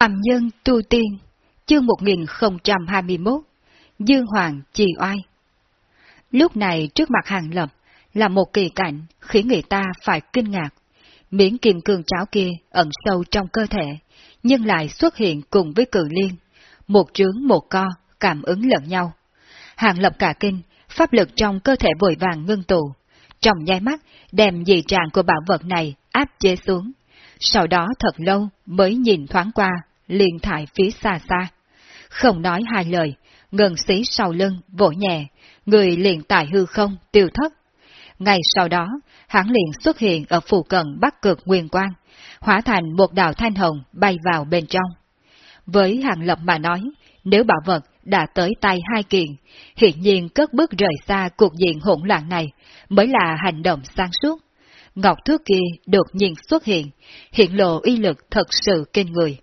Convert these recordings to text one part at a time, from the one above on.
Phạm nhân tu tiên, chương 1021, Dương Hoàng trì oai. Lúc này trước mặt hàng lập là một kỳ cảnh khiến người ta phải kinh ngạc. Miễn kim cương cháo kia ẩn sâu trong cơ thể, nhưng lại xuất hiện cùng với cử liên. Một trướng một co, cảm ứng lẫn nhau. Hàng lập cả kinh, pháp lực trong cơ thể vội vàng ngưng tụ. Trong nháy mắt, đem dị trạng của bảo vật này áp chế xuống. Sau đó thật lâu mới nhìn thoáng qua liền thải phía xa xa. Không nói hai lời, ngân xí sau lưng, vỗ nhẹ, người liền tại hư không, tiêu thất. Ngày sau đó, hắn liền xuất hiện ở phù cận bắc cực nguyên quang, hóa thành một đạo thanh hồng bay vào bên trong. Với hàng lập mà nói, nếu bảo vật đã tới tay hai kiện, hiện nhiên cất bước rời xa cuộc diện hỗn loạn này mới là hành động sáng suốt. Ngọc thước kia đột nhiên xuất hiện, hiện lộ uy lực thật sự kinh người.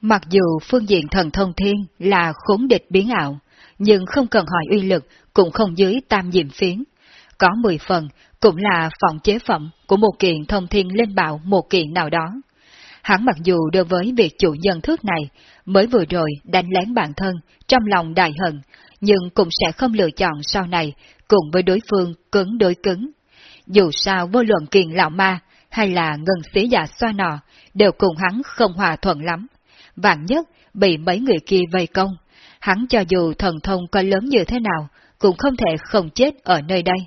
Mặc dù phương diện thần thông thiên là khốn địch biến ảo, nhưng không cần hỏi uy lực cũng không dưới tam diệm phiến. Có 10 phần cũng là phòng chế phẩm của một kiện thông thiên lên bạo một kiện nào đó. Hắn mặc dù đối với việc chủ nhân thước này mới vừa rồi đánh lén bản thân trong lòng đại hận, nhưng cũng sẽ không lựa chọn sau này cùng với đối phương cứng đối cứng. Dù sao vô luận kiền lão ma hay là ngân xí giả xoa nọ đều cùng hắn không hòa thuận lắm vạn nhất bị mấy người kia vây công, hắn cho dù thần thông có lớn như thế nào, cũng không thể không chết ở nơi đây.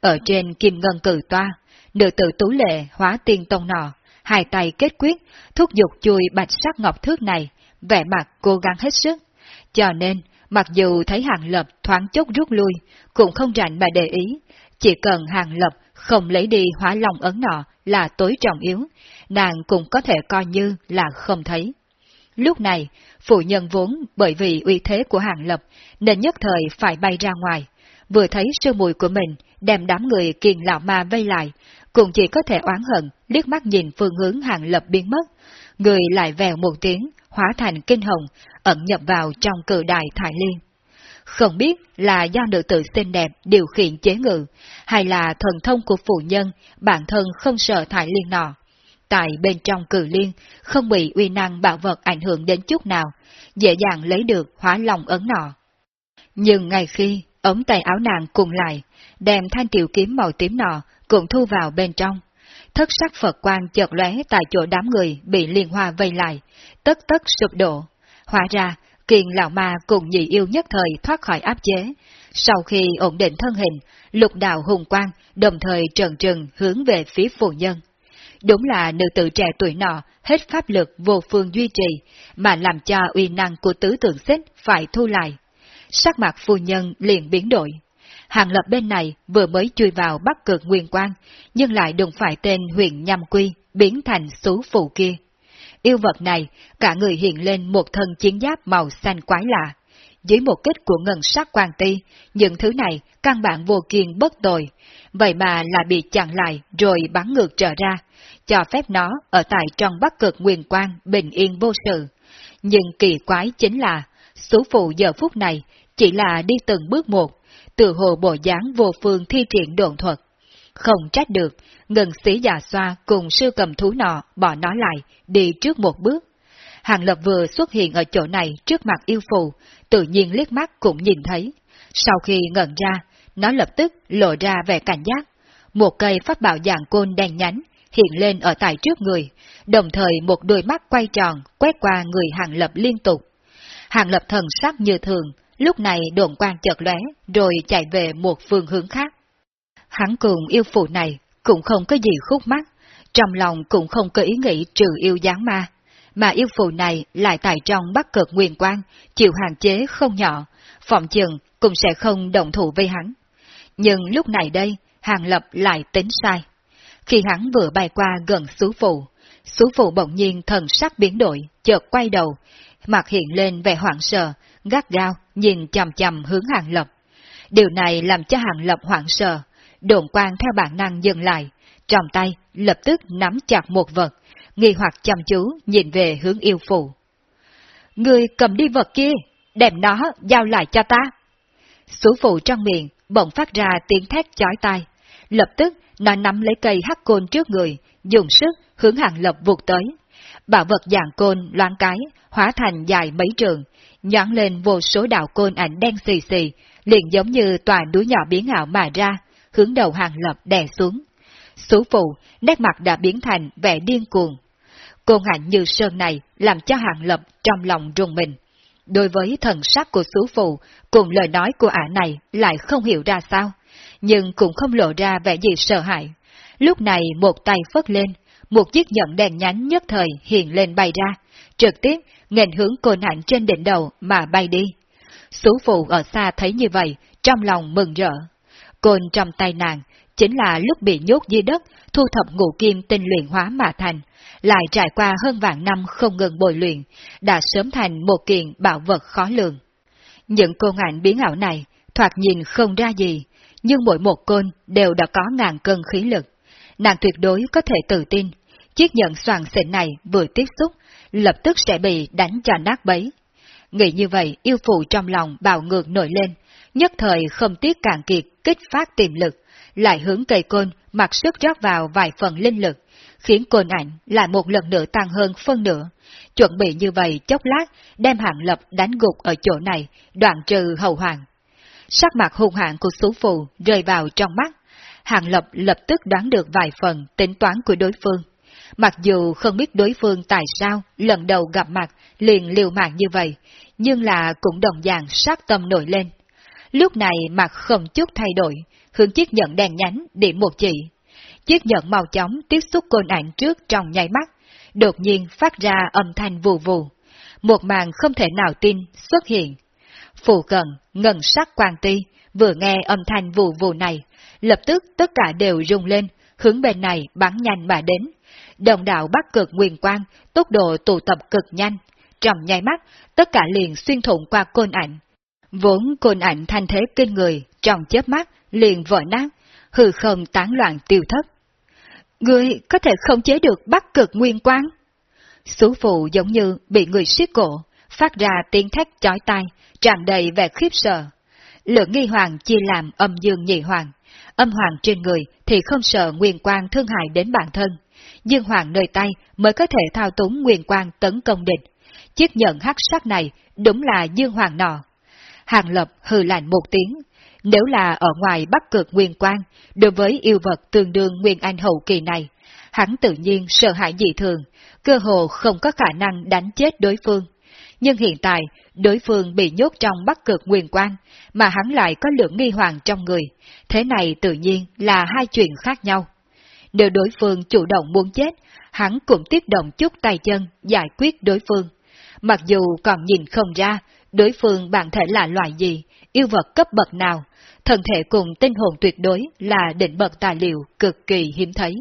Ở trên kim ngân cử toa, nữ tử tú lệ hóa tiên tông nọ, hai tay kết quyết, thúc giục chui bạch sắc ngọc thước này, vẻ mặt cố gắng hết sức. Cho nên, mặc dù thấy hàng lập thoáng chốc rút lui, cũng không rảnh mà để ý, chỉ cần hàng lập không lấy đi hóa lòng ấn nọ là tối trọng yếu, nàng cũng có thể coi như là không thấy. Lúc này, phụ nhân vốn bởi vì uy thế của hàng lập nên nhất thời phải bay ra ngoài. Vừa thấy sư mùi của mình đem đám người kiền lão ma vây lại, cũng chỉ có thể oán hận liếc mắt nhìn phương hướng hàng lập biến mất. Người lại vèo một tiếng, hóa thành kinh hồng, ẩn nhập vào trong cự đài thải liên. Không biết là do nữ tử xinh đẹp điều khiển chế ngự, hay là thần thông của phụ nhân, bản thân không sợ thải liên nọ tại bên trong cử liên không bị uy năng bảo vật ảnh hưởng đến chút nào, dễ dàng lấy được hóa lòng ấn nọ. Nhưng ngay khi ống tay áo nàng cùng lại, đem thanh tiểu kiếm màu tím nọ cũng thu vào bên trong. Thất sắc Phật quan chợt lóe tại chỗ đám người bị liên hoa vây lại, tất tất sụp đổ. Hóa ra, kiền lão ma cùng nhị yêu nhất thời thoát khỏi áp chế. Sau khi ổn định thân hình, lục đạo hùng quang đồng thời trần trừng hướng về phía phụ nhân. Đúng là nữ tử trẻ tuổi nọ hết pháp lực vô phương duy trì, mà làm cho uy năng của tứ tượng xích phải thu lại. Sắc mặt phu nhân liền biến đổi. Hàng lập bên này vừa mới chui vào bắc cực nguyên quan, nhưng lại đụng phải tên huyện nhâm quy, biến thành xú phụ kia. Yêu vật này, cả người hiện lên một thân chiến giáp màu xanh quái lạ. Dưới một kích của ngân sắc quan ti, những thứ này căn bản vô kiên bất tồi, vậy mà là bị chặn lại rồi bắn ngược trở ra, cho phép nó ở tại trong bắc cực nguyên quan bình yên vô sự. Nhưng kỳ quái chính là, số phụ giờ phút này chỉ là đi từng bước một, từ hồ bộ dáng vô phương thi triển đồn thuật. Không trách được, ngừng sĩ già xoa cùng sư cầm thú nọ bỏ nó lại, đi trước một bước. Hàng lập vừa xuất hiện ở chỗ này trước mặt yêu phù, tự nhiên liếc mắt cũng nhìn thấy. Sau khi ngẩn ra, nó lập tức lộ ra vẻ cảnh giác. Một cây pháp bảo dạng côn đen nhánh hiện lên ở tại trước người, đồng thời một đôi mắt quay tròn quét qua người hàng lập liên tục. Hàng lập thần sắc như thường, lúc này đồn quan chợt lóe rồi chạy về một phương hướng khác. Hắn cùng yêu phụ này cũng không có gì khúc mắc, trong lòng cũng không có ý nghĩ trừ yêu gián ma, mà yêu phụ này lại tại trong bắt cực nguyên quan, chịu hạn chế không nhỏ, phòng chừng cũng sẽ không động thủ với hắn. Nhưng lúc này đây, Hàng Lập lại tính sai. Khi hắn vừa bay qua gần xú phụ, xú phụ bỗng nhiên thần sắc biến đổi, chợt quay đầu, mặt hiện lên vẻ hoảng sợ, gắt gao, nhìn chầm chầm hướng Hàng Lập. Điều này làm cho Hàng Lập hoảng sợ, đồn quang theo bản năng dừng lại, trong tay lập tức nắm chặt một vật, nghi hoặc chăm chú nhìn về hướng yêu phụ. Người cầm đi vật kia, đem nó giao lại cho ta. Số phụ trong miệng bỗng phát ra tiếng thét chói tai, lập tức nó nắm lấy cây hắc côn trước người, dùng sức hướng hàng lập vụt tới. bảo vật dạng côn loáng cái, hóa thành dài mấy trường, nhón lên vô số đạo côn ảnh đen xì xì, liền giống như tòa núi nhỏ biến ảo mà ra, hướng đầu hàng lập đè xuống. Sú phụ, nét mặt đã biến thành vẻ điên cuồng. Côn ảnh như sơn này làm cho hàng lập trong lòng rùng mình. Đối với thần sắc của sú phụ, cùng lời nói của ả này lại không hiểu ra sao, nhưng cũng không lộ ra vẻ gì sợ hãi. Lúc này một tay phất lên, một chiếc nhẫn đèn nhánh nhất thời hiện lên bay ra, trực tiếp nghênh hướng côn nạn trên đỉnh đầu mà bay đi. Sú phụ ở xa thấy như vậy, trong lòng mừng rỡ. Côn trong tay nàng, chính là lúc bị nhốt dưới đất, thu thập ngũ kim tinh luyện hóa mà thành, lại trải qua hơn vạn năm không ngừng bồi luyện, đã sớm thành một kiện bảo vật khó lường. Những côn ngạn biến ảo này, thoạt nhìn không ra gì, nhưng mỗi một côn đều đã có ngàn cân khí lực. Nàng tuyệt đối có thể tự tin, chiếc nhẫn soàn xịn này vừa tiếp xúc, lập tức sẽ bị đánh cho nát bấy. Nghĩ như vậy, yêu phụ trong lòng bào ngược nổi lên, nhất thời không tiếc cạn kiệt, kích phát tiềm lực, lại hướng cây côn mặc sức rót vào vài phần linh lực, khiến côn ảnh lại một lần nữa tăng hơn phân nửa. Chuẩn bị như vậy chốc lát, đem hạng lập đánh gục ở chỗ này, đoạn trừ hậu hoàng. Sắc mặt hung hãn của số phù rơi vào trong mắt, hàng lập lập tức đoán được vài phần tính toán của đối phương. Mặc dù không biết đối phương tại sao lần đầu gặp mặt liền liều mạng như vậy, nhưng là cũng đồng dạng sát tâm nổi lên. Lúc này mặt không chút thay đổi, hướng chiếc nhẫn đèn nhánh điểm một chỉ. Chiếc nhẫn màu chóng tiếp xúc côn ảnh trước trong nháy mắt, đột nhiên phát ra âm thanh vù vù. Một màn không thể nào tin xuất hiện. Phụ cận, ngân sắc quan ti, vừa nghe âm thanh vù vù này, lập tức tất cả đều rung lên, hướng bên này bắn nhanh mà đến. Đồng đạo bắt cực nguyên quang, tốc độ tụ tập cực nhanh. Trong nháy mắt, tất cả liền xuyên thủng qua côn ảnh. Vốn côn ảnh thanh thế kinh người, trong chớp mắt, liền vỡ nát, hư không tán loạn tiêu thất. Người có thể không chế được bắt cực nguyên quang. Sú phụ giống như bị người siết cổ, phát ra tiếng thét chói tai, tràn đầy vẻ khiếp sợ. Lượng nghi hoàng chia làm âm dương nhị hoàng, âm hoàng trên người thì không sợ nguyên quang thương hại đến bản thân. Dương hoàng nơi tay mới có thể thao túng nguyên quang tấn công địch. Chiếc nhận hắc sắc này đúng là dương hoàng nọ. Hàng lập hừ lạnh một tiếng, nếu là ở ngoài bắc cực nguyên quang, đối với yêu vật tương đương nguyên anh hậu kỳ này, hắn tự nhiên sợ hãi dị thường, cơ hồ không có khả năng đánh chết đối phương. Nhưng hiện tại, đối phương bị nhốt trong bắc cực nguyên quan, mà hắn lại có lượng nghi hoàng trong người. Thế này tự nhiên là hai chuyện khác nhau. Nếu đối phương chủ động muốn chết, hắn cũng tiếp động chút tay chân giải quyết đối phương. Mặc dù còn nhìn không ra đối phương bản thể là loại gì, yêu vật cấp bậc nào, thân thể cùng tinh hồn tuyệt đối là định bậc tài liệu cực kỳ hiếm thấy.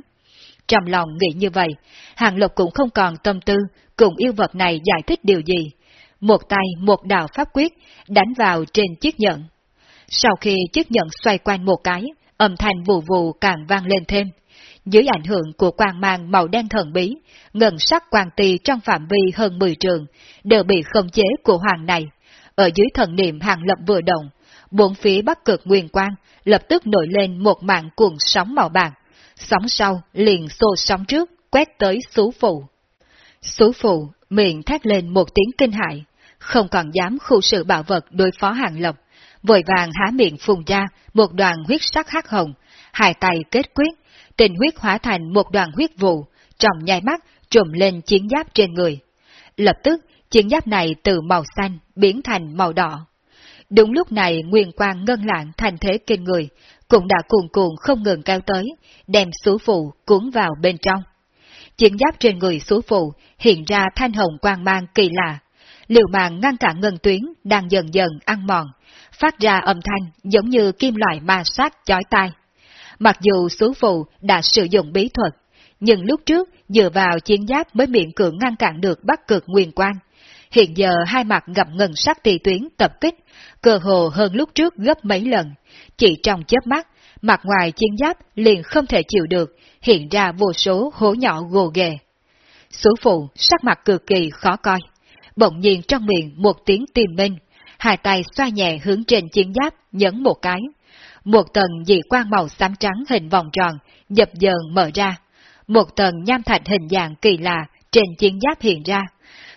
Trong lòng nghĩ như vậy, Hàng Lộc cũng không còn tâm tư cùng yêu vật này giải thích điều gì. Một tay một đạo pháp quyết đánh vào trên chiếc nhẫn. Sau khi chiếc nhẫn xoay quanh một cái, âm thanh vù vù càng vang lên thêm. Dưới ảnh hưởng của quang mang màu đen thần bí, ngân sắc quang tì trong phạm vi hơn 10 trường, đều bị khống chế của hoàng này. Ở dưới thần niệm hàng lập vừa động, bốn phía bắc cực nguyên quang lập tức nổi lên một mạng cuồng sóng màu bạc. Sóng sau liền xô sóng trước, quét tới xú phụ. Xú phụ miệng thét lên một tiếng kinh hại, không còn dám khu sự bảo vật đối phó hàng lộc vội vàng há miệng phun ra một đoàn huyết sắc hắc hồng, hai tay kết quyết, tình huyết hóa thành một đoàn huyết vụ, trong nhai mắt trùm lên chiến giáp trên người. Lập tức, chiến giáp này từ màu xanh biến thành màu đỏ. Đúng lúc này nguyên quang ngân lạng thành thế kinh người, cũng đã cuồn cuộn không ngừng cao tới, đem số phụ cuốn vào bên trong. Chiến giáp trên người số phụ hiện ra thanh hồng quang mang kỳ lạ, liều mạng ngăn cản ngân tuyến đang dần dần ăn mòn, phát ra âm thanh giống như kim loại ma sát chói tai. Mặc dù số phụ đã sử dụng bí thuật, nhưng lúc trước dựa vào chiến giáp mới miễn cưỡng ngăn cản được bắc cực nguyên quan. Hiện giờ hai mặt gặp ngân sắc tỷ tuyến tập kích, cơ hồ hơn lúc trước gấp mấy lần. Chỉ trong chớp mắt, mặt ngoài chiến giáp liền không thể chịu được, hiện ra vô số hố nhỏ gồ ghề. Số phụ sắc mặt cực kỳ khó coi. Bỗng nhiên trong miệng một tiếng tìm minh, hai tay xoa nhẹ hướng trên chiến giáp, nhấn một cái. Một tầng dị quang màu xám trắng hình vòng tròn, dập dờn mở ra. Một tầng nham thạch hình dạng kỳ lạ trên chiến giáp hiện ra.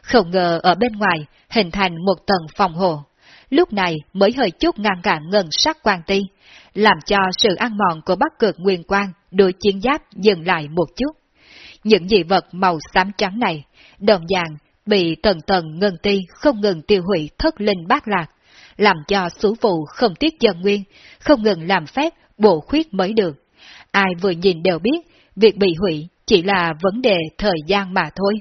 Không ngờ ở bên ngoài hình thành một tầng phòng hộ. Lúc này mới hơi chút ngăn cản ngân sắc quang ti, làm cho sự ăn mòn của bắc cực nguyên quang đối chiến giáp dừng lại một chút. Những dị vật màu xám trắng này, đồng dạng bị tần tần ngân ti không ngừng tiêu hủy thất linh bát lạc, làm cho số phụ không tiếc dân nguyên, không ngừng làm phép bổ khuyết mới được. Ai vừa nhìn đều biết, việc bị hủy chỉ là vấn đề thời gian mà thôi.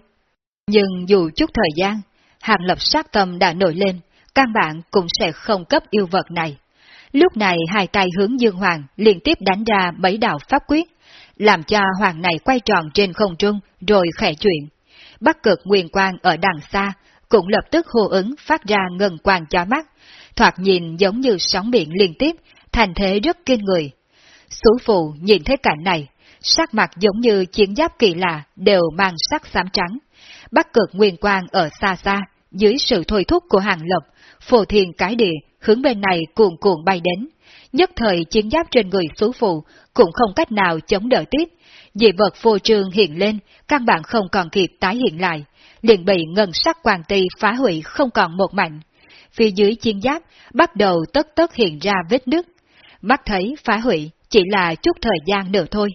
Nhưng dù chút thời gian, hàng lập sát tâm đã nổi lên, căn bản cũng sẽ không cấp yêu vật này. Lúc này hai tay hướng Dương Hoàng liên tiếp đánh ra mấy đạo pháp quyết, làm cho Hoàng này quay tròn trên không trung rồi khẽ chuyện. Bắc cực nguyên quang ở đằng xa cũng lập tức hô ứng phát ra ngân quang cho mắt, thoạt nhìn giống như sóng biển liên tiếp, thành thế rất kinh người. Sú phụ nhìn thấy cảnh này, sắc mặt giống như chiến giáp kỳ lạ đều mang sắc xám trắng. Bắc cực nguyên quang ở xa xa, dưới sự thôi thúc của hàng lập, phổ thiền cái địa hướng bên này cuồn cuộn bay đến. Nhất thời chiến giáp trên người sú phụ cũng không cách nào chống đỡ tiếp. Dị vật phô trương hiện lên, căn bản không còn kịp tái hiện lại, liền bị ngân sắc quang ti phá hủy không còn một mảnh. Phía dưới chiến giáp bắt đầu tất tất hiện ra vết nứt. Mắt thấy phá hủy chỉ là chút thời gian nữa thôi.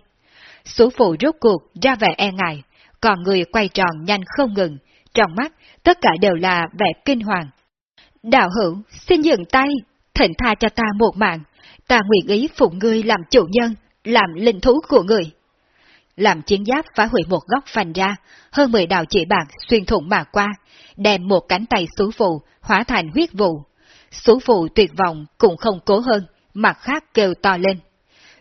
Số phụ rốt cuộc ra vẻ e ngại, còn người quay tròn nhanh không ngừng, trong mắt tất cả đều là vẻ kinh hoàng. Đạo hữu, xin dừng tay, thỉnh tha cho ta một mạng, ta nguyện ý phụng ngươi làm chủ nhân, làm linh thú của người. Làm chiến giáp phá hủy một góc phành ra, hơn 10 đạo chỉ bạc xuyên thủng mà qua, đem một cánh tay xú phụ hóa thành huyết vụ. Xú phụ tuyệt vọng cũng không cố hơn, mặt khác kêu to lên.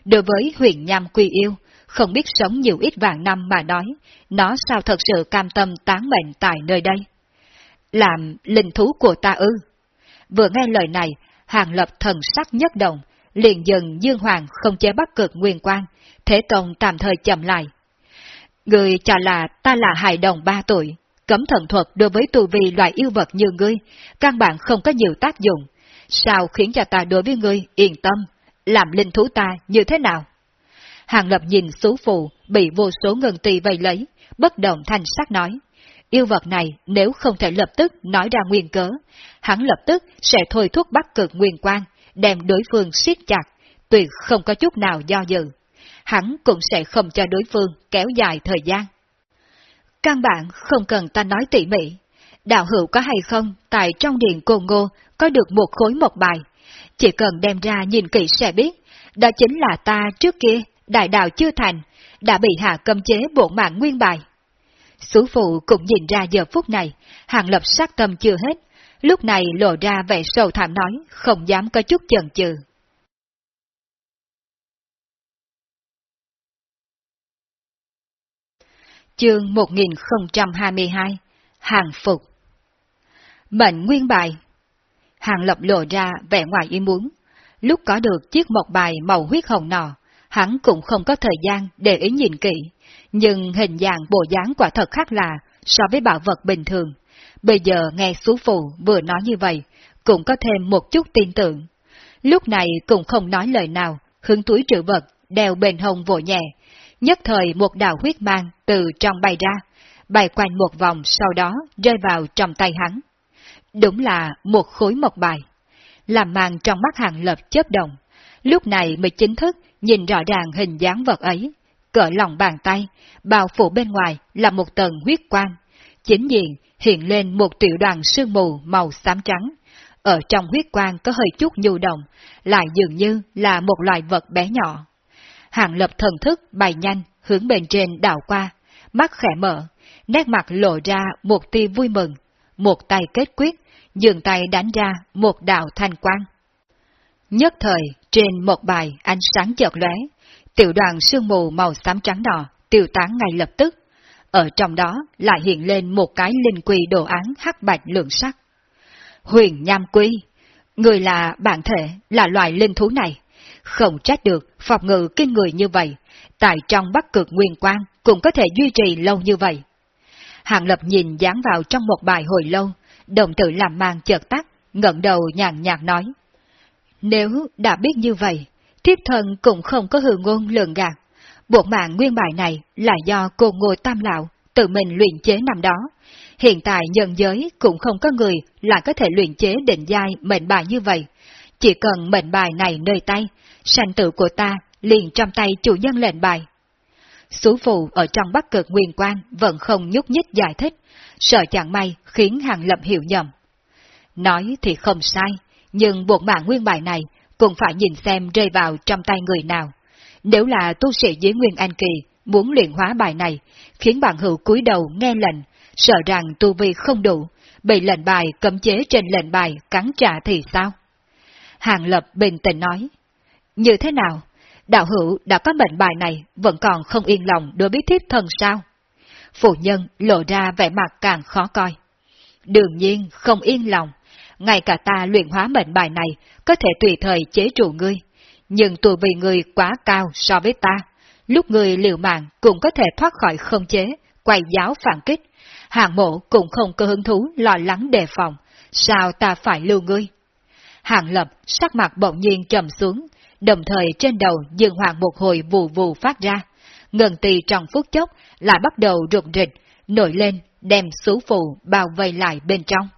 Đối với huyền nham quy yêu, không biết sống nhiều ít vạn năm mà nói, nó sao thật sự cam tâm tán mệnh tại nơi đây. Làm linh thú của ta ư? Vừa nghe lời này, hàng lập thần sắc nhất động, liền dần dương hoàng không chế bắt cực nguyên quan, thế tông tạm thời chậm lại. Người cho là ta là hài đồng ba tuổi, cấm thần thuật đối với tu vi loại yêu vật như ngươi, căn bản không có nhiều tác dụng. Sao khiến cho ta đối với ngươi yên tâm, làm linh thú ta như thế nào? Hàng lập nhìn xú phụ bị vô số ngân tỳ vây lấy, bất động thanh sắc nói. Yêu vật này nếu không thể lập tức nói ra nguyên cớ, hắn lập tức sẽ thôi thúc bắt cực nguyên quan, đem đối phương siết chặt, tuyệt không có chút nào do dự. Hắn cũng sẽ không cho đối phương kéo dài thời gian. Căn bản không cần ta nói tỉ mỉ. Đạo hữu có hay không tại trong điện cô ngô có được một khối một bài. Chỉ cần đem ra nhìn kỹ sẽ biết, đó chính là ta trước kia, đại đạo chưa thành, đã bị hạ cầm chế bộ mạng nguyên bài. Sú phụ cũng nhìn ra giờ phút này, hàng lập sát tâm chưa hết, lúc này lộ ra vẻ sầu thảm nói, không dám có chút chần chừ. Chương 1022 Hàng Phục Mệnh nguyên bài Hàng lập lộ ra vẻ ngoài ý muốn. Lúc có được chiếc một bài màu huyết hồng nọ, hắn cũng không có thời gian để ý nhìn kỹ, nhưng hình dạng bộ dáng quả thật khác lạ so với bảo vật bình thường. Bây giờ nghe Sú Phụ vừa nói như vậy, cũng có thêm một chút tin tưởng. Lúc này cũng không nói lời nào, hướng túi trữ vật, đeo bên hông vội nhẹ. Nhất thời một đạo huyết mang từ trong bay ra, bay quanh một vòng sau đó rơi vào trong tay hắn. Đúng là một khối mộc bài. Làm màn trong mắt hàng lập chớp động. Lúc này mới chính thức nhìn rõ ràng hình dáng vật ấy. Cỡ lòng bàn tay, bao phủ bên ngoài là một tầng huyết quang. Chính diện hiện lên một tiểu đoàn sương mù màu xám trắng. Ở trong huyết quang có hơi chút nhu động, lại dường như là một loài vật bé nhỏ. Hàng lập thần thức bay nhanh, hướng bên trên đảo qua, mắt khẽ mở, nét mặt lộ ra một tia vui mừng, một tay kết quyết, dường tay đánh ra một đạo thanh quang. Nhất thời, trên một bài ánh sáng chợt lóe, tiểu đoàn sương mù màu xám trắng đỏ tiêu tán ngay lập tức. Ở trong đó lại hiện lên một cái linh quy đồ án hắc bạch lượng sắc. Huyền Nham Quy, người là bản thể, là loài linh thú này. Không trách được phòng ngự kinh người như vậy, tại trong bắc cực nguyên quang cũng có thể duy trì lâu như vậy. Hàng Lập nhìn dán vào trong một bài hồi lâu, đồng tử làm mang chợt tắt, ngẩng đầu nhàn nhạt nói. Nếu đã biết như vậy, thiếp thân cũng không có hư ngôn lường gạt. Bộ mạng nguyên bài này là do cô ngồi tam lão tự mình luyện chế năm đó. Hiện tại nhân giới cũng không có người lại có thể luyện chế định giai mệnh bài như vậy. Chỉ cần mệnh bài này nơi tay, sanh tử của ta liền trong tay chủ nhân lệnh bài. Sú phụ ở trong bắc cực nguyên quan vẫn không nhúc nhích giải thích, sợ chẳng may khiến hàng lập hiểu nhầm. Nói thì không sai, nhưng buộc mạng nguyên bài này cũng phải nhìn xem rơi vào trong tay người nào. Nếu là tu sĩ dưới Nguyên An Kỳ muốn luyện hóa bài này, khiến bạn hữu cúi đầu nghe lệnh, sợ rằng tu vi không đủ, bị lệnh bài cấm chế trên lệnh bài cắn trả thì sao? Hàng Lập bình tĩnh nói, như thế nào? Đạo hữu đã có mệnh bài này vẫn còn không yên lòng đối với thiếp thần sao? Phụ nhân lộ ra vẻ mặt càng khó coi. Đương nhiên không yên lòng, ngay cả ta luyện hóa mệnh bài này có thể tùy thời chế trụ ngươi, nhưng tuổi vì ngươi quá cao so với ta, lúc ngươi liều mạng cũng có thể thoát khỏi không chế, quay giáo phản kích, hàng mộ cũng không có hứng thú lo lắng đề phòng, sao ta phải lưu ngươi? Hàng lập sắc mặt bỗng nhiên trầm xuống, đồng thời trên đầu dương hoàng một hồi vù vù phát ra, ngân tỳ trong phút chốc lại bắt đầu rụt rịch, nổi lên, đem xú phù bao vây lại bên trong.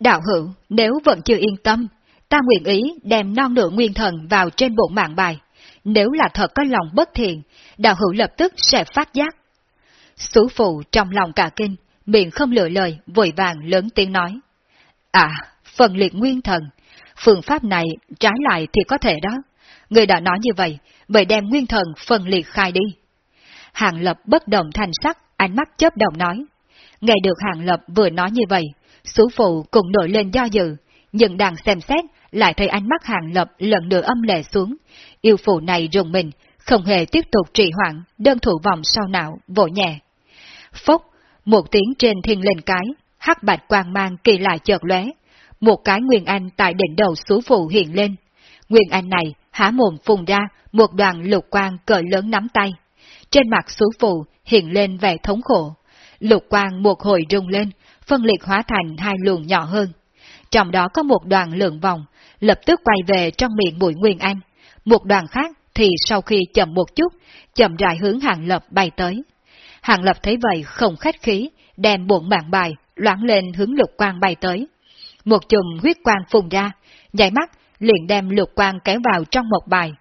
Đạo hữu, nếu vẫn chưa yên tâm, ta nguyện ý đem non nửa nguyên thần vào trên bộ mạng bài. Nếu là thật có lòng bất thiện, đạo hữu lập tức sẽ phát giác. Xú phụ trong lòng cả kinh, miệng không lựa lời, vội vàng lớn tiếng nói. À, phần liệt nguyên thần, phương pháp này trái lại thì có thể đó. Người đã nói như vậy, vậy đem nguyên thần phân liệt khai đi. Hàng lập bất động thành sắc, ánh mắt chớp động nói. Nghe được hàng lập vừa nói như vậy, Sú phụ cũng nổi lên do dự, nhưng đang xem xét, lại thấy ánh mắt hàng lập lần nữa âm lệ xuống. Yêu phụ này rùng mình, không hề tiếp tục trì hoãn, đơn thủ vòng sau não, vỗ nhẹ. Phốc, một tiếng trên thiên lên cái, hắc bạch quang mang kỳ lạ chợt lóe, một cái Nguyên Anh tại đỉnh đầu sú phụ hiện lên. Nguyên Anh này há mồm phun ra một đoàn lục quang cỡ lớn nắm tay. Trên mặt sú phụ hiện lên vẻ thống khổ. Lục quang một hồi rung lên, phân liệt hóa thành hai luồng nhỏ hơn. Trong đó có một đoàn lượng vòng, lập tức quay về trong miệng bụi Nguyên Anh. Một đoàn khác thì sau khi chậm một chút, chậm rãi hướng Hàng Lập bay tới. Hàng Lập thấy vậy không khách khí, đem bộn mạng bài, loãng lên hướng lục quang bay tới. Một chùm huyết quang phùng ra, nhảy mắt liền đem lục quang kéo vào trong một bài.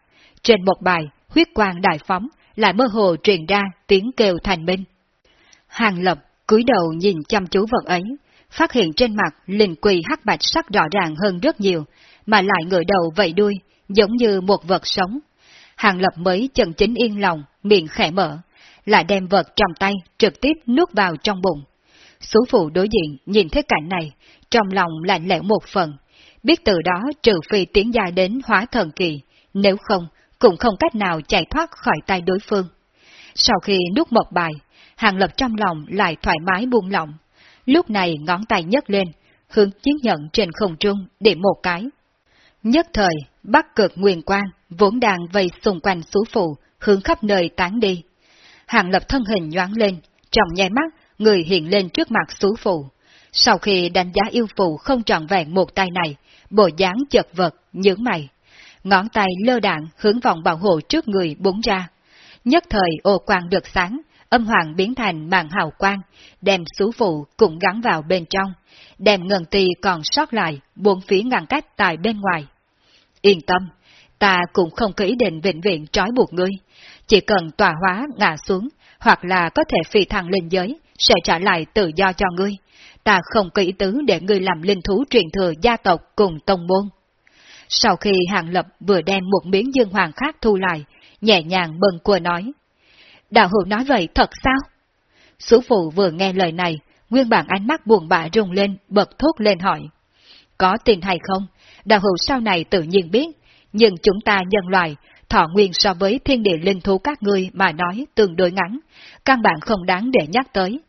Trên một bài, huyết quang đại phóng, lại mơ hồ truyền ra tiếng kêu thành minh. Hàng Lập cúi đầu nhìn chăm chú vật ấy, phát hiện trên mặt linh quỳ hắc bạch sắc rõ ràng hơn rất nhiều, mà lại ngửa đầu vẫy đuôi, giống như một vật sống. Hàng lập mới chân chính yên lòng, miệng khẽ mở, lại đem vật trong tay trực tiếp nuốt vào trong bụng. Số phụ đối diện nhìn thấy cảnh này, trong lòng lạnh lẽo một phần, biết từ đó trừ phi tiến dài đến hóa thần kỳ, nếu không, cũng không cách nào chạy thoát khỏi tay đối phương. Sau khi nuốt một bài, Hàng Lập trong lòng lại thoải mái buông lỏng. Lúc này ngón tay nhấc lên, hướng chiến nhận trên không trung điểm một cái. Nhất thời, bắc cực nguyên quang, vốn đang vây xung quanh số phụ, hướng khắp nơi tán đi. Hàng Lập thân hình nhoáng lên, trong nháy mắt, người hiện lên trước mặt số phụ. Sau khi đánh giá yêu phụ không trọn vẹn một tay này, bộ dáng chật vật, nhướng mày. Ngón tay lơ đạn hướng vòng bảo hộ trước người búng ra. Nhất thời ô quang được sáng, âm hoàng biến thành màn hào quang, đem sú phụ cũng gắn vào bên trong, đem ngân tì còn sót lại, buông phía ngăn cách tại bên ngoài. Yên tâm, ta cũng không có ý định vĩnh viễn trói buộc ngươi, chỉ cần tòa hóa ngã xuống, hoặc là có thể phi thăng lên giới, sẽ trả lại tự do cho ngươi. Ta không có ý tứ để ngươi làm linh thú truyền thừa gia tộc cùng tông môn. Sau khi Hàng Lập vừa đem một miếng dương hoàng khác thu lại, nhẹ nhàng bần cua nói, Đạo hữu nói vậy thật sao? Sú phụ vừa nghe lời này, nguyên bản ánh mắt buồn bã rung lên, bật thốt lên hỏi. Có tin hay không? Đạo hữu sau này tự nhiên biết, nhưng chúng ta nhân loại, thọ nguyên so với thiên địa linh thú các ngươi mà nói tương đối ngắn, căn bản không đáng để nhắc tới.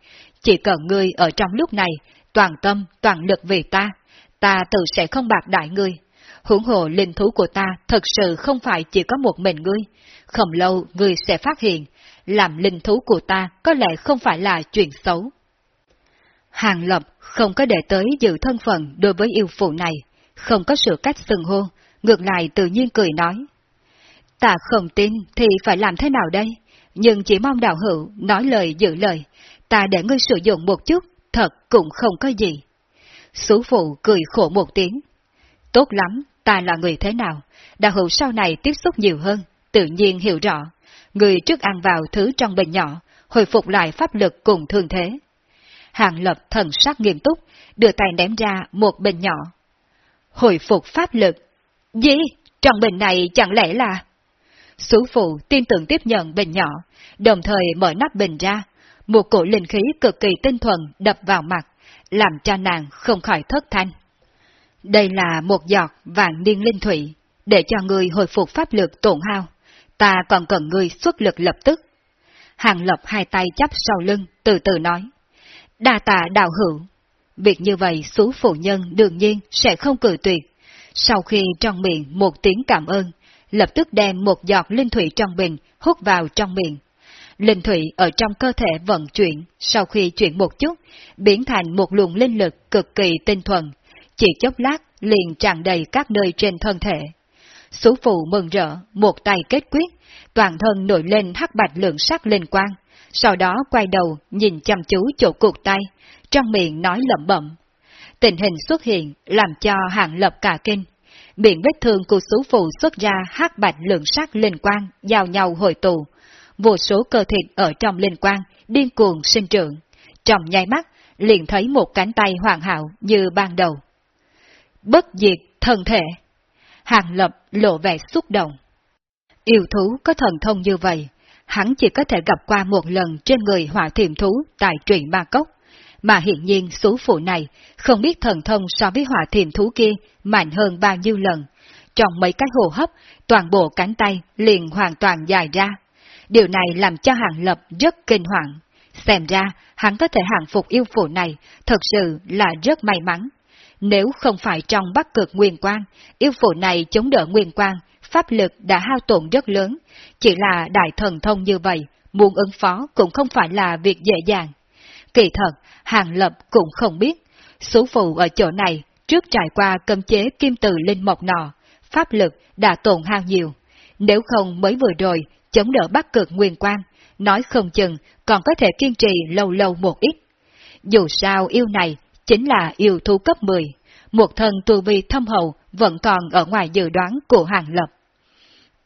Chỉ cần ngươi ở trong lúc này, toàn tâm, toàn lực vì ta, ta tự sẽ không bạc đại ngươi. Hưởng hộ linh thú của ta thật sự không phải chỉ có một mình ngươi. Không lâu ngươi sẽ phát hiện, làm linh thú của ta có lẽ không phải là chuyện xấu. Hàng Lập không có để tới giữ thân phận đối với yêu phụ này, không có sự cách sừng hô, ngược lại tự nhiên cười nói. Ta không tin thì phải làm thế nào đây? Nhưng chỉ mong đạo hữu nói lời giữ lời, ta để ngươi sử dụng một chút, thật cũng không có gì. Sú phụ cười khổ một tiếng. Tốt lắm, ta là người thế nào? Đạo hữu sau này tiếp xúc nhiều hơn, tự nhiên hiểu rõ. Người trước ăn vào thứ trong bình nhỏ, hồi phục lại pháp lực cùng thương thế. Hàng lập thần sắc nghiêm túc, đưa tay ném ra một bình nhỏ. Hồi phục pháp lực. Gì? Trong bình này chẳng lẽ là... Sú phụ tin tưởng tiếp nhận bình nhỏ, đồng thời mở nắp bình ra, một cổ linh khí cực kỳ tinh thuần đập vào mặt, làm cho nàng không khỏi thất thanh. Đây là một giọt vàng niên linh thủy, để cho người hồi phục pháp lực tổn hao. Ta còn cần người xuất lực lập tức. Hàng lập hai tay chắp sau lưng, từ từ nói. Đa tạ đạo hữu. Việc như vậy số phụ nhân đương nhiên sẽ không cử tuyệt. Sau khi trong miệng một tiếng cảm ơn, lập tức đem một giọt linh thủy trong bình hút vào trong miệng. Linh thủy ở trong cơ thể vận chuyển, sau khi chuyển một chút, biến thành một luồng linh lực cực kỳ tinh thuần, chỉ chốc lát liền tràn đầy các nơi trên thân thể. Sú phụ mừng rỡ, một tay kết quyết, toàn thân nổi lên hắc bạch lượng sắc linh quang, sau đó quay đầu nhìn chăm chú chỗ cuộc tay, trong miệng nói lẩm bẩm. Tình hình xuất hiện làm cho hạng lập cả kinh. Miệng vết thương của sú phụ xuất ra hắc bạch lượng sắc linh quang, giao nhau hồi tụ. Vô số cơ thịt ở trong linh quang, điên cuồng sinh trưởng. Trong nháy mắt, liền thấy một cánh tay hoàn hảo như ban đầu. Bất diệt thân thể. Hàng lập lộ vẻ xúc động. Yêu thú có thần thông như vậy, hắn chỉ có thể gặp qua một lần trên người hỏa thiềm thú tại truyện ba cốc, mà hiện nhiên số phụ này không biết thần thông so với hỏa thiềm thú kia mạnh hơn bao nhiêu lần. Trong mấy cái hồ hấp, toàn bộ cánh tay liền hoàn toàn dài ra. Điều này làm cho hàng lập rất kinh hoàng. Xem ra, hắn có thể hàng phục yêu phụ này, thật sự là rất may mắn. Nếu không phải trong bắc cực nguyên quan, yêu phụ này chống đỡ nguyên quan, pháp lực đã hao tổn rất lớn, chỉ là đại thần thông như vậy, muốn ứng phó cũng không phải là việc dễ dàng. Kỳ thật, Hàng Lập cũng không biết, số phụ ở chỗ này trước trải qua cấm chế kim từ linh mộc nọ, pháp lực đã tổn hao nhiều. Nếu không mới vừa rồi, chống đỡ bắc cực nguyên quan, nói không chừng còn có thể kiên trì lâu lâu một ít. Dù sao yêu này chính là yêu thú cấp 10, một thân tu vi thâm hậu vẫn còn ở ngoài dự đoán của Hàng Lập.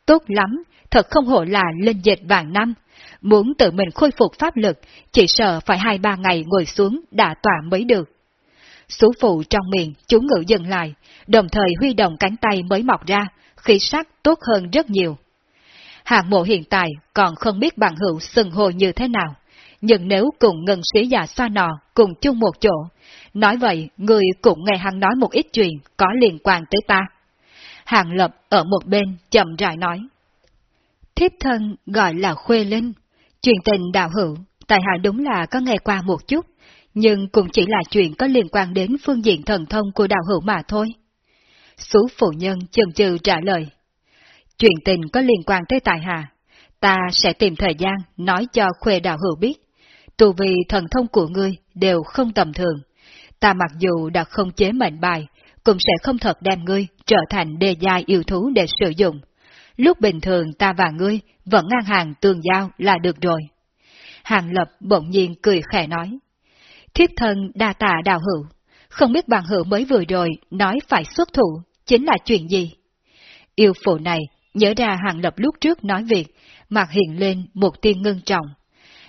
Tốt lắm, thật không hổ là linh dịch vàng năm. Muốn tự mình khôi phục pháp lực, chỉ sợ phải hai ba ngày ngồi xuống đã tỏa mới được. Sú phụ trong miệng, chú ngự dừng lại, đồng thời huy động cánh tay mới mọc ra, khí sắc tốt hơn rất nhiều. Hạng mộ hiện tại còn không biết bằng hữu sừng hồ như thế nào, nhưng nếu cùng ngân sĩ già xoa nò cùng chung một chỗ, nói vậy người cũng nghe hắn nói một ít chuyện có liên quan tới ta. hạng Lập ở một bên chậm rãi nói. Thiếp thân gọi là Khuê Linh, chuyện tình đạo hữu, tại hạ đúng là có nghe qua một chút, nhưng cũng chỉ là chuyện có liên quan đến phương diện thần thông của đạo hữu mà thôi. Sú phụ nhân chần chừ trả lời. Chuyện tình có liên quan tới tài hà, ta sẽ tìm thời gian nói cho Khuê đạo hữu biết. Tù vì thần thông của ngươi đều không tầm thường. Ta mặc dù đã không chế mệnh bài, cũng sẽ không thật đem ngươi trở thành đề giai yêu thú để sử dụng. Lúc bình thường ta và ngươi vẫn ngang hàng tương giao là được rồi. Hàng Lập bỗng nhiên cười khẽ nói. Thiếp thân đa tạ đạo hữu, không biết bằng hữu mới vừa rồi nói phải xuất thủ, chính là chuyện gì? Yêu phụ này nhớ ra Hàng Lập lúc trước nói việc, mặt hiện lên một tiên ngưng trọng.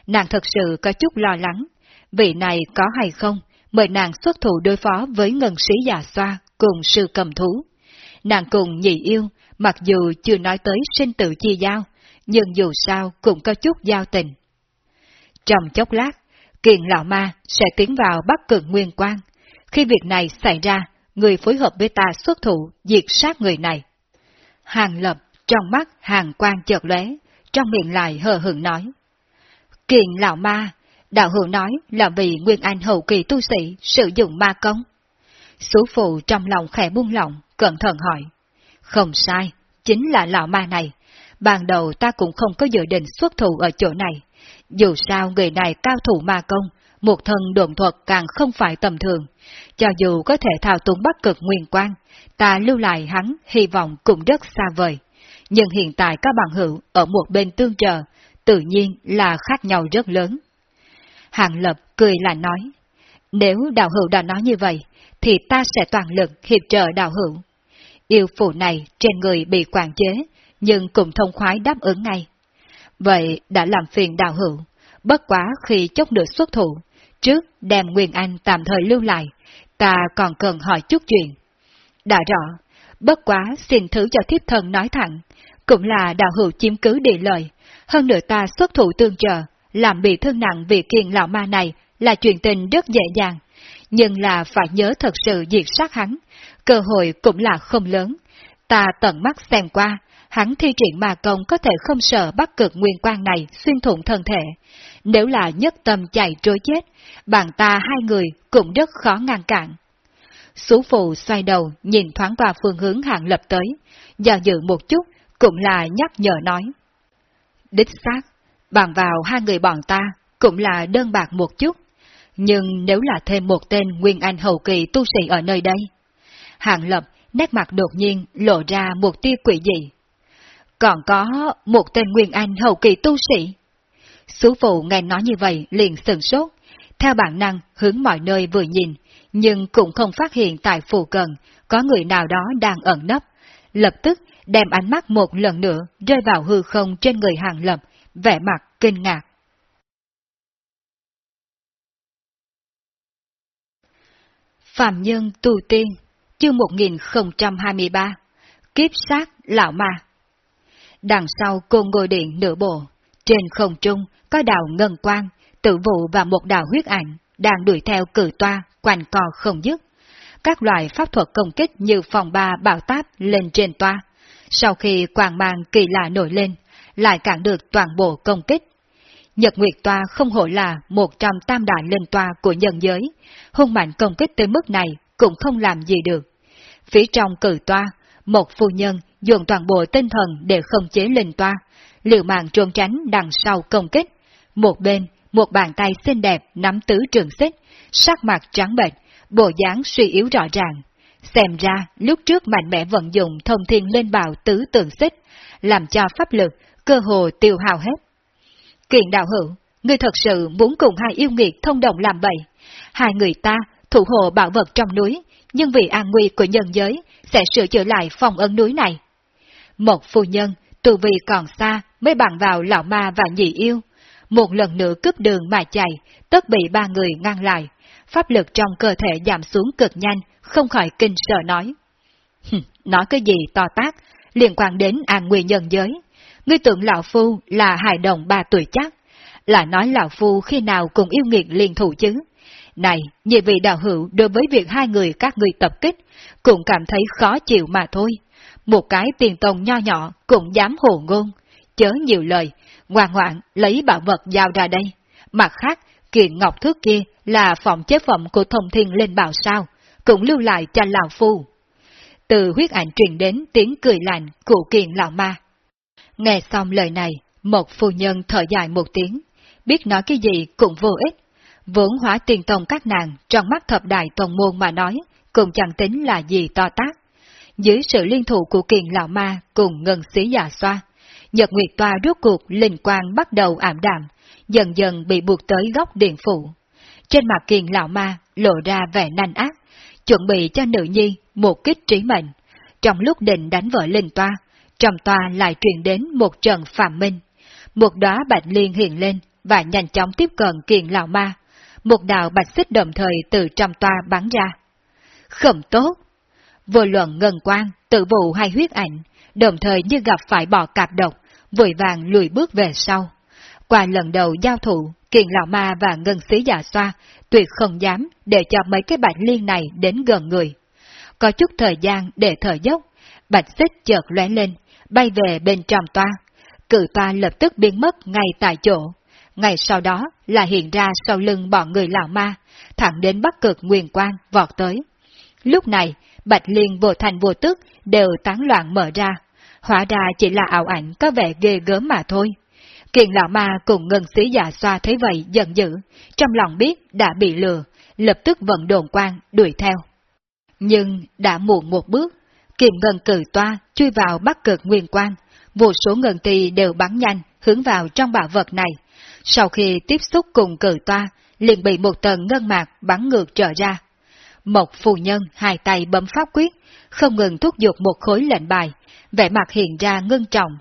Nàng thật sự có chút lo lắng, vị này có hay không, mời nàng xuất thủ đối phó với ngân sĩ già xoa cùng sư cầm thú. Nàng cùng nhị yêu, mặc dù chưa nói tới sinh tử chi giao, nhưng dù sao cũng có chút giao tình. Trong chốc lát, kiền lão ma sẽ tiến vào bắc cực nguyên quan. Khi việc này xảy ra, người phối hợp với ta xuất thủ diệt sát người này. Hàng lập, trong mắt hàng quan chợt lóe, trong miệng lại hờ hững nói. Kiền lão ma, đạo hữu nói là vì Nguyên Anh hậu kỳ tu sĩ sử dụng ma công. Sú phụ trong lòng khẽ buông lỏng, cẩn thận hỏi. Không sai, chính là lão ma này. Ban đầu ta cũng không có dự định xuất thủ ở chỗ này. Dù sao người này cao thủ ma công, một thân đồn thuật càng không phải tầm thường. Cho dù có thể thao túng bắt cực nguyên quan, ta lưu lại hắn hy vọng cũng rất xa vời. Nhưng hiện tại các bằng hữu ở một bên tương trợ, tự nhiên là khác nhau rất lớn. Hàng Lập cười là nói, nếu đạo hữu đã nói như vậy, thì ta sẽ toàn lực hiệp trợ đạo hữu. Yêu phụ này trên người bị quản chế, nhưng cũng thông khoái đáp ứng ngay. Vậy đã làm phiền đạo hữu, bất quá khi chốc nữa xuất thủ, trước đem Nguyên Anh tạm thời lưu lại, ta còn cần hỏi chút chuyện. Đã rõ, bất quá xin thứ cho thiếp thần nói thẳng, cũng là đạo hữu chiếm cứ địa lợi, hơn nữa ta xuất thủ tương trợ, làm bị thương nặng vì kiền lão ma này là chuyện tình rất dễ dàng, nhưng là phải nhớ thật sự diệt sát hắn, cơ hội cũng là không lớn. Ta tận mắt xem qua, hắn thi triển ma công có thể không sợ bắt cực nguyên quan này xuyên thủng thân thể. Nếu là nhất tâm chạy trối chết, bạn ta hai người cũng rất khó ngăn cản. Sú phụ xoay đầu nhìn thoáng qua phương hướng hạng lập tới, do dự một chút cũng là nhắc nhở nói. Đích xác, bàn vào hai người bọn ta cũng là đơn bạc một chút, nhưng nếu là thêm một tên Nguyên Anh hậu kỳ tu sĩ ở nơi đây, hạng lập nét mặt đột nhiên lộ ra một tia quỷ dị. Còn có một tên Nguyên Anh hậu kỳ tu sĩ. Sú phụ nghe nói như vậy liền sừng sốt, theo bản năng hướng mọi nơi vừa nhìn, nhưng cũng không phát hiện tại phù cần có người nào đó đang ẩn nấp. Lập tức đem ánh mắt một lần nữa rơi vào hư không trên người hàng lập, vẻ mặt kinh ngạc. Phạm Nhân Tu Tiên, chương 1023, Kiếp sát Lão Ma Đằng sau côn ngôi điện nửa bộ, trên không trung có đào ngân quang, tự vụ và một đào huyết ảnh đang đuổi theo cử toa, quanh co không dứt. Các loại pháp thuật công kích như phòng ba bảo táp lên trên toa. Sau khi quang mang kỳ lạ nổi lên, lại cản được toàn bộ công kích. Nhật Nguyệt Toa không hổ là một trong tam đại linh toa của nhân giới, hung mạnh công kích tới mức này cũng không làm gì được. Phía trong cử toa, một phu nhân dùng toàn bộ tinh thần để không chế linh toa, liều mạng trốn tránh đằng sau công kích. Một bên, một bàn tay xinh đẹp nắm tứ trường xích, sắc mặt trắng bệch, bộ dáng suy yếu rõ ràng. Xem ra, lúc trước mạnh mẽ vận dụng thông thiên lên bào tứ tường xích, làm cho pháp lực, cơ hồ tiêu hao hết. Kiện đạo hữu, ngươi thật sự muốn cùng hai yêu nghiệt thông đồng làm bậy. Hai người ta thủ hộ bảo vật trong núi, nhưng vì an nguy của nhân giới sẽ sửa chữa lại phòng ấn núi này. Một phu nhân, tù vì còn xa mới bằng vào lão ma và nhị yêu. Một lần nữa cướp đường mà chạy, tất bị ba người ngăn lại. Pháp lực trong cơ thể giảm xuống cực nhanh, không khỏi kinh sợ nói. nói cái gì to tác, liên quan đến an nguy nhân giới. Ngươi tưởng lão phu là hài đồng ba tuổi chắc, là nói lão phu khi nào cùng yêu nghiệt liên thủ chứ. Này, nhị vị đạo hữu đối với việc hai người các người tập kích, cũng cảm thấy khó chịu mà thôi. Một cái tiền tông nho nhỏ cũng dám hồ ngôn, chớ nhiều lời, ngoan ngoạn lấy bảo vật giao ra đây. Mặt khác, kiện ngọc thước kia là phòng chế phẩm của thông thiên lên bảo sao, cũng lưu lại cho lão phu. Từ huyết ảnh truyền đến tiếng cười lạnh của kiện lão ma. Nghe xong lời này, một phu nhân thở dài một tiếng, biết nói cái gì cũng vô ích. Vốn hóa tiền tông các nàng trong mắt thập đại tông môn mà nói, cũng chẳng tính là gì to tác. Dưới sự liên thủ của kiện lão ma cùng ngân xí giả xoa, Nhật Nguyệt Toa rốt cuộc linh quang bắt đầu ảm đạm, dần dần bị buộc tới góc điện phủ. Trên mặt kiền lão ma lộ ra vẻ nanh ác, chuẩn bị cho nữ nhi một kích trí mệnh. Trong lúc định đánh vợ linh toa, trong toa lại truyền đến một trận phạm minh. Một đóa bạch liên hiện lên và nhanh chóng tiếp cận kiền lão ma. Một đạo bạch xích đồng thời từ trong toa bắn ra. Không tốt! Vô luận ngân quang, tự vụ hay huyết ảnh, đồng thời như gặp phải bò cạp độc, vội vàng lùi bước về sau. Qua lần đầu giao thủ, kiền lão ma và ngân sĩ giả xoa tuyệt không dám để cho mấy cái bạch liên này đến gần người. Có chút thời gian để thở dốc, bạch xích chợt lóe lên, bay về bên trong toa. Cự toa lập tức biến mất ngay tại chỗ. Ngày sau đó là hiện ra sau lưng bọn người lão ma, thẳng đến bắc cực nguyên quan vọt tới. Lúc này, Bạch Liên vô thành vô tức đều tán loạn mở ra, hóa ra chỉ là ảo ảnh có vẻ ghê gớm mà thôi. Kiện lão ma cùng ngân sĩ già dạ xoa thấy vậy giận dữ, trong lòng biết đã bị lừa, lập tức vận đồn quan đuổi theo. Nhưng đã muộn một bước, kiềm ngân cử toa chui vào bắc cực nguyên quan, vô số ngân tì đều bắn nhanh hướng vào trong bảo vật này. Sau khi tiếp xúc cùng cử toa, liền bị một tầng ngân mạc bắn ngược trở ra. Một phù nhân hai tay bấm pháp quyết, không ngừng thúc giục một khối lệnh bài, vẻ mặt hiện ra ngưng trọng.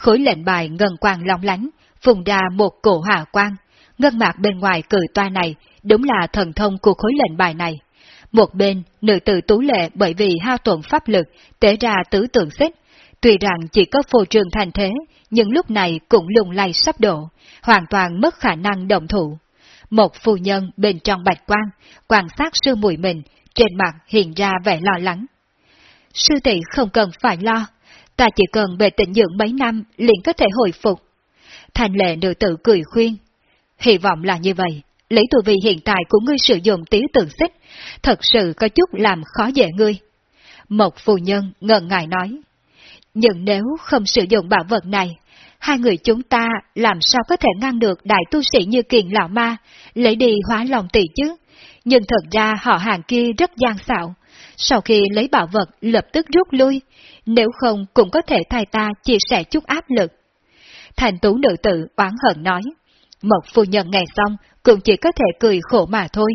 Khối lệnh bài ngân quang long lánh, phùng ra một cổ hỏa quang. Ngân mạc bên ngoài cười toa này đúng là thần thông của khối lệnh bài này. Một bên, nữ tử tú lệ bởi vì hao tổn pháp lực, tế ra tứ tượng xích. Tuy rằng chỉ có phô trường thành thế, nhưng lúc này cũng lùng lay sắp đổ, hoàn toàn mất khả năng động thủ. Một phu nhân bên trong bạch quang, quan sát sư mùi mình, trên mặt hiện ra vẻ lo lắng. Sư tỷ không cần phải lo, ta chỉ cần về tịnh dưỡng mấy năm liền có thể hồi phục. Thành lệ nữ tử cười khuyên. Hy vọng là như vậy, lấy tu vi hiện tại của ngươi sử dụng tí tự xích, thật sự có chút làm khó dễ ngươi. Một phù nhân ngần ngại nói. Nhưng nếu không sử dụng bảo vật này, hai người chúng ta làm sao có thể ngăn được đại tu sĩ như kiền lão ma, lấy đi hóa lòng tỷ chứ? Nhưng thật ra họ hàng kia rất gian xạo. Sau khi lấy bảo vật lập tức rút lui, nếu không cũng có thể thay ta chia sẻ chút áp lực. Thành tú nữ tử oán hận nói. Một phu nhân nghe xong cũng chỉ có thể cười khổ mà thôi.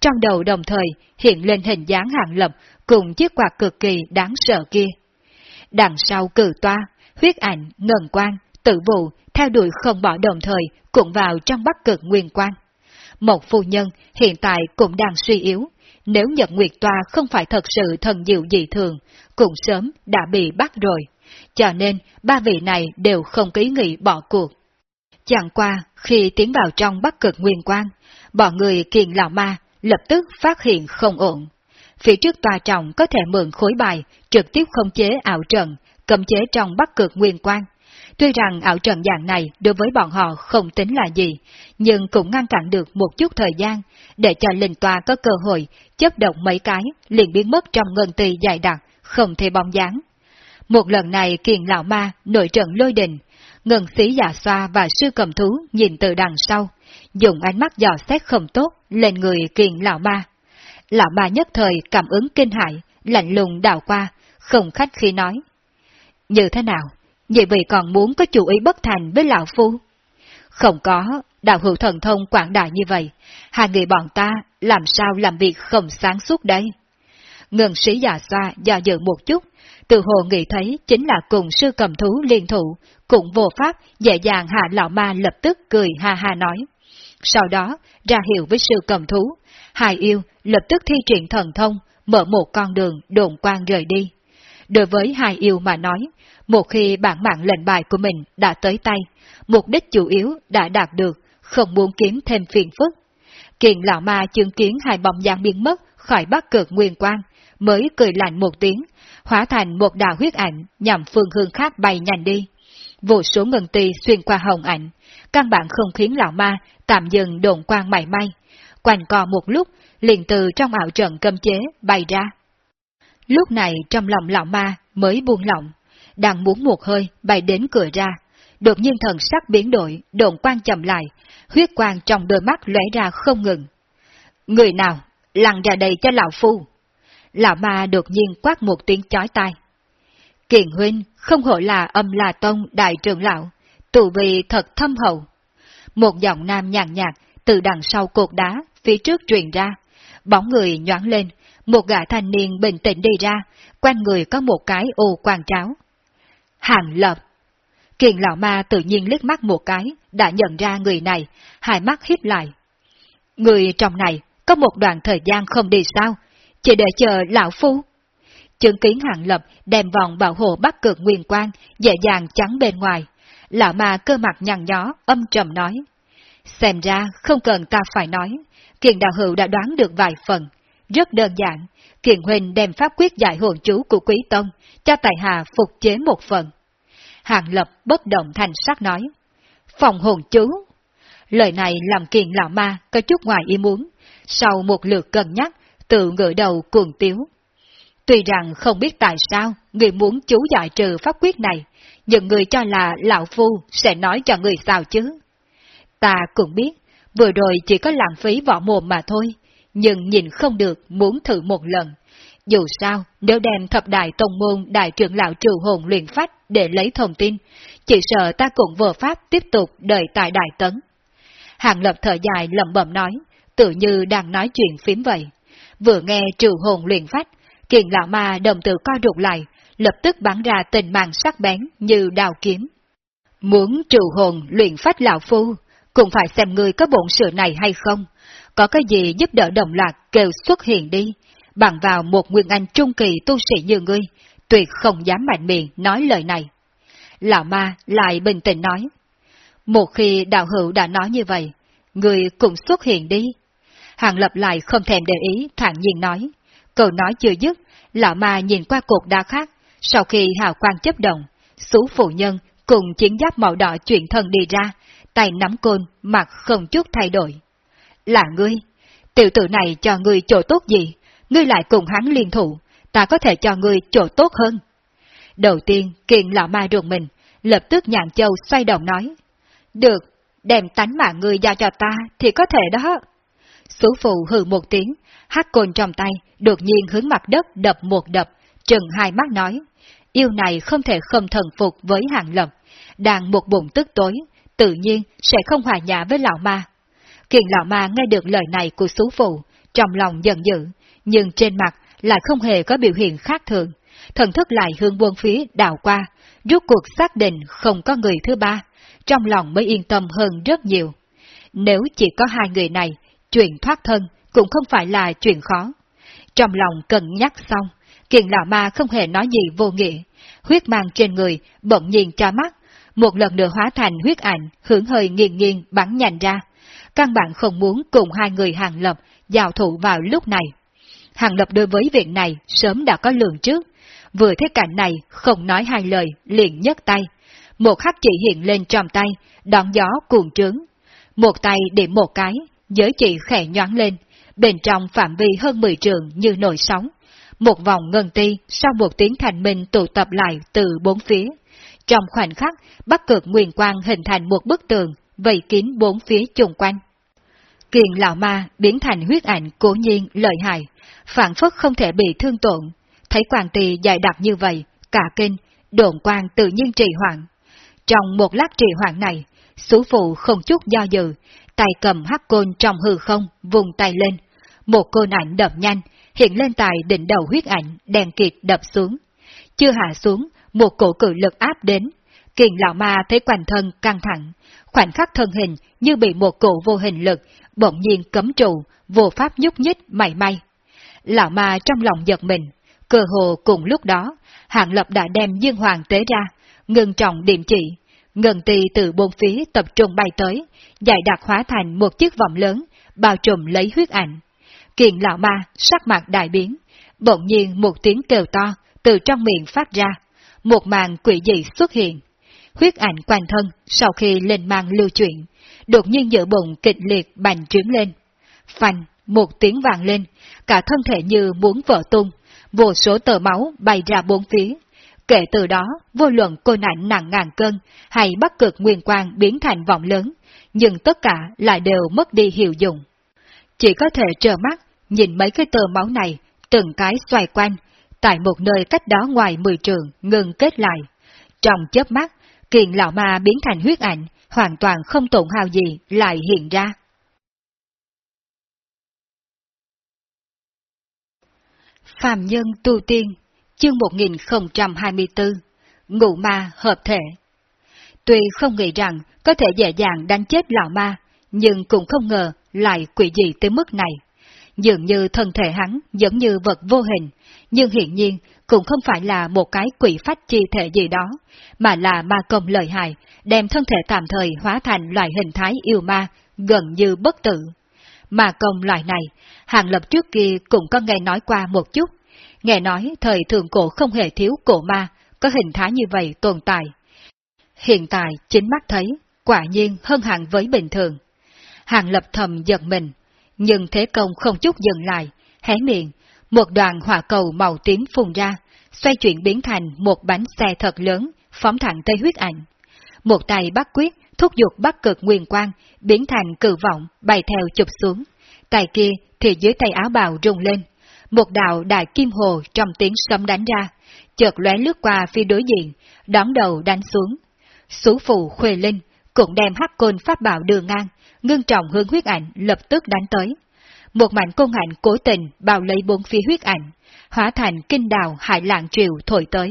Trong đầu đồng thời hiện lên hình dáng hàng lập cùng chiếc quạt cực kỳ đáng sợ kia. Đằng sau cử toa, huyết ảnh, ngần quang, tự vụ, theo đuổi không bỏ đồng thời, cũng vào trong bắc cực nguyên quan. Một phu nhân hiện tại cũng đang suy yếu, nếu Nhật Nguyệt Toa không phải thật sự thần diệu dị thường, cũng sớm đã bị bắt rồi. Cho nên, ba vị này đều không ký nghị bỏ cuộc. Chẳng qua, khi tiến vào trong bắc cực nguyên quan, bọn người kiền lão ma lập tức phát hiện không ổn. Phía trước tòa trọng có thể mượn khối bài, trực tiếp không chế ảo trận, cầm chế trong bắc cực nguyên quan. Tuy rằng ảo trận dạng này đối với bọn họ không tính là gì, nhưng cũng ngăn cản được một chút thời gian, để cho linh tòa có cơ hội chấp động mấy cái, liền biến mất trong ngân tì dài đặc, không thể bóng dáng. Một lần này kiền lão ma nội trận lôi đình, ngân sĩ giả xoa và sư cầm thú nhìn từ đằng sau, dùng ánh mắt dò xét không tốt lên người kiền lão ma. Lão ma nhất thời cảm ứng kinh hại, lạnh lùng đào qua, không khách khi nói. Như thế nào? Vậy vì còn muốn có chủ ý bất thành với lão phu? Không có, đạo hữu thần thông quảng đại như vậy, hai người bọn ta làm sao làm việc không sáng suốt đây? Ngân sĩ già xoa do dự một chút, từ hồ nghĩ thấy chính là cùng sư cầm thú liên thủ, cũng vô pháp dễ dàng hạ lão ma lập tức cười ha ha nói. Sau đó, ra hiệu với sư cầm thú, hai yêu lập tức thi triển thần thông, mở một con đường đồn quang rời đi. Đối với hai yêu mà nói, một khi bản mạng lệnh bài của mình đã tới tay, mục đích chủ yếu đã đạt được, không muốn kiếm thêm phiền phức. Kiện lão ma chứng kiến hai bóng dáng biến mất khỏi bắc cực nguyên quang, mới cười lạnh một tiếng, hóa thành một đạo huyết ảnh nhằm phương hướng khác bay nhanh đi. Vô số ngân tì xuyên qua hồng ảnh, căn bản không khiến lão ma tạm dừng đồn quang mảy may. Quanh co một lúc, liền từ trong ảo trận cấm chế bay ra. Lúc này trong lòng lão ma mới buông lỏng, đang muốn một hơi bay đến cửa ra. Đột nhiên thần sắc biến đổi, đồn quan chậm lại, huyết quang trong đôi mắt lóe ra không ngừng. Người nào, lặn ra đây cho lão phu. Lão ma đột nhiên quát một tiếng chói tai. Kiền huynh không hổ là âm là tông đại trưởng lão, tù vị thật thâm hậu. Một giọng nam nhàn nhạt từ đằng sau cột đá, phía trước truyền ra. Bóng người nhoáng lên, một gã thanh niên bình tĩnh đi ra, quanh người có một cái ô quang tráo. Hàng lập. Kiền lão ma tự nhiên liếc mắt một cái, đã nhận ra người này, hai mắt híp lại. Người trong này có một đoạn thời gian không đi sao, chỉ để chờ lão phu. Chứng kiến hàng lập đem vòng bảo hộ bắt cực nguyên quan, dễ dàng trắng bên ngoài. Lão ma cơ mặt nhăn nhó, âm trầm nói. Xem ra không cần ta phải nói, kiền đạo hữu đã đoán được vài phần. Rất đơn giản, kiền huynh đem pháp quyết giải hồn chú của quý tông, cho tài hà phục chế một phần. Hàng lập bất động thành sắc nói. Phòng hồn chú. Lời này làm kiền lão ma có chút ngoài ý muốn. Sau một lượt cân nhắc, tự ngửa đầu cuồng tiếu. Tuy rằng không biết tại sao người muốn chú giải trừ pháp quyết này, nhưng người cho là lão phu sẽ nói cho người sao chứ. Ta cũng biết, vừa rồi chỉ có lãng phí võ mồm mà thôi, nhưng nhìn không được muốn thử một lần. Dù sao, nếu đem thập đại tông môn đại trưởng lão trừ hồn luyện phách để lấy thông tin, chỉ sợ ta cũng vừa pháp tiếp tục đợi tại đại tấn. Hàng Lập thở dài lẩm bẩm nói, tự như đang nói chuyện phím vậy. Vừa nghe trừ hồn luyện phách, kiền lão ma đồng tử co rụt lại, lập tức bắn ra tình mạng sắc bén như đào kiếm. Muốn trừ hồn luyện phách lão phu, cũng phải xem người có bổn sự này hay không. Có cái gì giúp đỡ đồng loạt kêu xuất hiện đi, bằng vào một nguyên anh trung kỳ tu sĩ như ngươi, tuyệt không dám mạnh miệng nói lời này. Lão ma lại bình tĩnh nói, một khi đạo hữu đã nói như vậy, người cũng xuất hiện đi. Hàng lập lại không thèm để ý, thản nhiên nói. Câu nói chưa dứt, lão ma nhìn qua cột đa khác, sau khi hào quang chấp động, xú phụ nhân cùng chiến giáp màu đỏ chuyển thân đi ra, tay nắm côn, mặt không chút thay đổi. Là ngươi, tiểu tử này cho ngươi chỗ tốt gì, ngươi lại cùng hắn liên thủ, ta có thể cho ngươi chỗ tốt hơn. Đầu tiên, kiện lão ma ruột mình, lập tức nhạn châu xoay đầu nói. Được, đem tánh mạng ngươi giao cho ta thì có thể đó. Số phụ hừ một tiếng, hát côn trong tay, đột nhiên hướng mặt đất đập một đập, trừng hai mắt nói. Yêu này không thể không thần phục với hàng lập, đang một bụng tức tối, tự nhiên sẽ không hòa nhã với lão ma. Kiện lão ma nghe được lời này của số phụ, trong lòng giận dữ, nhưng trên mặt lại không hề có biểu hiện khác thường. Thần thức lại hướng quân phía đảo qua, rút cuộc xác định không có người thứ ba, trong lòng mới yên tâm hơn rất nhiều. Nếu chỉ có hai người này, chuyện thoát thân cũng không phải là chuyện khó. Trong lòng cân nhắc xong, kiện lão ma không hề nói gì vô nghĩa, huyết mang trên người bỗng nhiên tra mắt, một lần nữa hóa thành huyết ảnh hướng hơi nghiêng nghiêng bắn nhành ra. Căn bản không muốn cùng hai người hàng lập giao thủ vào lúc này. Hàng lập đối với việc này sớm đã có lường trước, vừa thấy cảnh này không nói hai lời liền nhấc tay. Một khắc chỉ hiện lên trong tay, đón gió cuồng trướng. Một tay điểm một cái, giới chỉ khẽ nhoáng lên, bên trong phạm vi hơn 10 trường như nổi sóng. Một vòng ngân ti sau một tiếng thành minh tụ tập lại từ bốn phía. Trong khoảnh khắc, bắc cực nguyên quang hình thành một bức tường, vây kín bốn phía chung quanh. Kiền lão ma biến thành huyết ảnh cố nhiên lợi hại, phản phất không thể bị thương tổn. Thấy quan tỳ dài đặc như vậy, cả kinh, đồn quang tự nhiên trì hoãn. Trong một lát trì hoãn này, Sú phụ không chút do dự, tay cầm hắc côn trong hư không, vùng tay lên. Một côn ảnh đập nhanh, hiện lên tại đỉnh đầu huyết ảnh, đèn kiệt đập xuống. Chưa hạ xuống, một cổ cự lực áp đến. Kiền lão ma thấy quanh thân căng thẳng, khoảnh khắc thân hình như bị một cụ vô hình lực, bỗng nhiên cấm trụ, vô pháp nhúc nhích mảy may. Lão ma trong lòng giật mình, cơ hồ cùng lúc đó, hạng lập đã đem dương hoàng tế ra, ngừng trọng điểm chỉ, ngân tì từ bốn phía tập trung bay tới, dài đặc hóa thành một chiếc vòng lớn, bao trùm lấy huyết ảnh. Kiện lão ma sắc mặt đại biến, bỗng nhiên một tiếng kêu to từ trong miệng phát ra, một màn quỷ dị xuất hiện. Huyết ảnh quanh thân sau khi lên mang lưu chuyển, đột nhiên giữa bụng kịch liệt bành trướng lên. Phanh, một tiếng vàng lên, cả thân thể như muốn vỡ tung, vô số tờ máu bay ra bốn phía. Kể từ đó, vô luận cô ảnh nặng ngàn cân hay bắt cực nguyên quang biến thành vọng lớn, nhưng tất cả lại đều mất đi hiệu dụng. Chỉ có thể trơ mắt, nhìn mấy cái tờ máu này, từng cái xoay quanh, tại một nơi cách đó ngoài mười trường, ngừng kết lại. Trong chớp mắt, kiền lão ma biến thành huyết ảnh, hoàn toàn không tổn hao gì, lại hiện ra. Phạm Nhân Tu Tiên, chương 1024, Ngụ Ma Hợp Thể Tuy không nghĩ rằng có thể dễ dàng đánh chết lão ma, nhưng cũng không ngờ lại quỷ gì tới mức này. Dường như thân thể hắn giống như vật vô hình, nhưng hiện nhiên cũng không phải là một cái quỷ phách chi thể gì đó, mà là ma công lợi hại, đem thân thể tạm thời hóa thành loại hình thái yêu ma, gần như bất tử. Ma công loại này, hàng lập trước kia cũng có nghe nói qua một chút, nghe nói thời thượng cổ không hề thiếu cổ ma, có hình thái như vậy tồn tại. Hiện tại chính mắt thấy, quả nhiên hơn hẳn với bình thường. Hàng lập thầm giật mình, nhưng thế công không chút dừng lại, hé miệng, một đoàn hỏa cầu màu tím phun ra, xoay chuyển biến thành một bánh xe thật lớn, phóng thẳng tới huyết ảnh. Một tay bắt quyết, thúc giục bắt cực nguyên quang, biến thành cử vọng, bay theo chụp xuống. Tay kia thì dưới tay áo bào rung lên. Một đạo đại kim hồ trong tiếng sấm đánh ra, chợt lóe lướt qua phía đối diện, đón đầu đánh xuống. Sú phụ khuê linh, cũng đem hắc côn pháp bảo đường ngang, ngưng trọng hướng huyết ảnh lập tức đánh tới. Một mảnh côn ảnh cố tình bao lấy bốn phía huyết ảnh, hóa thành kinh đào hải lạng triều thổi tới.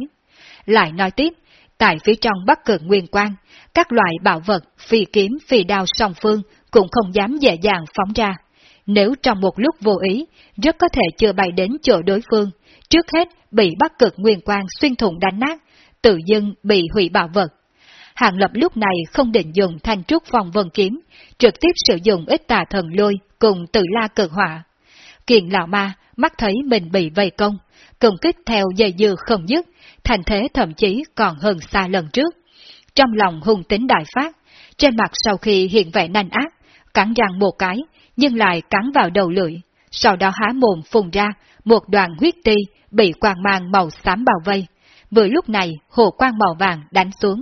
Lại nói tiếp, tại phía trong bắc cực nguyên quan, các loại bảo vật, phi kiếm, phi đao song phương cũng không dám dễ dàng phóng ra. Nếu trong một lúc vô ý, rất có thể chưa bay đến chỗ đối phương, trước hết bị bắc cực nguyên quan xuyên thủng đánh nát, tự dưng bị hủy bảo vật. Hàng lập lúc này không định dùng thanh trúc phòng vân kiếm, trực tiếp sử dụng ít tà thần lôi cùng tự la cực hỏa. Kiện lão ma mắt thấy mình bị vây công, công kích theo dây dưa không dứt, thành thế thậm chí còn hơn xa lần trước. Trong lòng hung tính đại phát, trên mặt sau khi hiện vẻ nanh ác, cắn răng một cái, nhưng lại cắn vào đầu lưỡi, sau đó há mồm phun ra một đoàn huyết ti bị quang mang màu xám bao vây. Vừa lúc này, hồ quang màu vàng đánh xuống.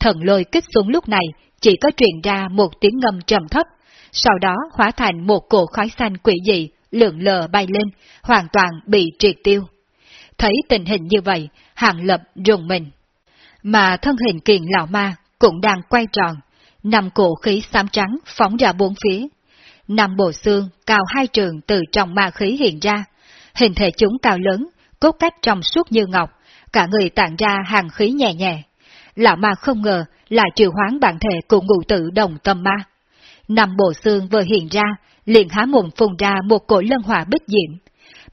Thần lôi kích xuống lúc này, chỉ có truyền ra một tiếng ngâm trầm thấp, sau đó hóa thành một cổ khói xanh quỷ dị, lượng lờ bay lên, hoàn toàn bị triệt tiêu. Thấy tình hình như vậy, hạng lập rùng mình. Mà thân hình kiền lão ma cũng đang quay tròn, nằm cổ khí xám trắng phóng ra bốn phía. Năm bộ xương cao hai trường từ trong ma khí hiện ra, hình thể chúng cao lớn, cốt cách trong suốt như ngọc, cả người tản ra hàng khí nhẹ nhẹ. Lão ma không ngờ là triệu hoán bản thể của ngụ tử đồng tâm ma. Năm bộ xương vừa hiện ra, liền há mồm phun ra một cổ lân hỏa bích diệm.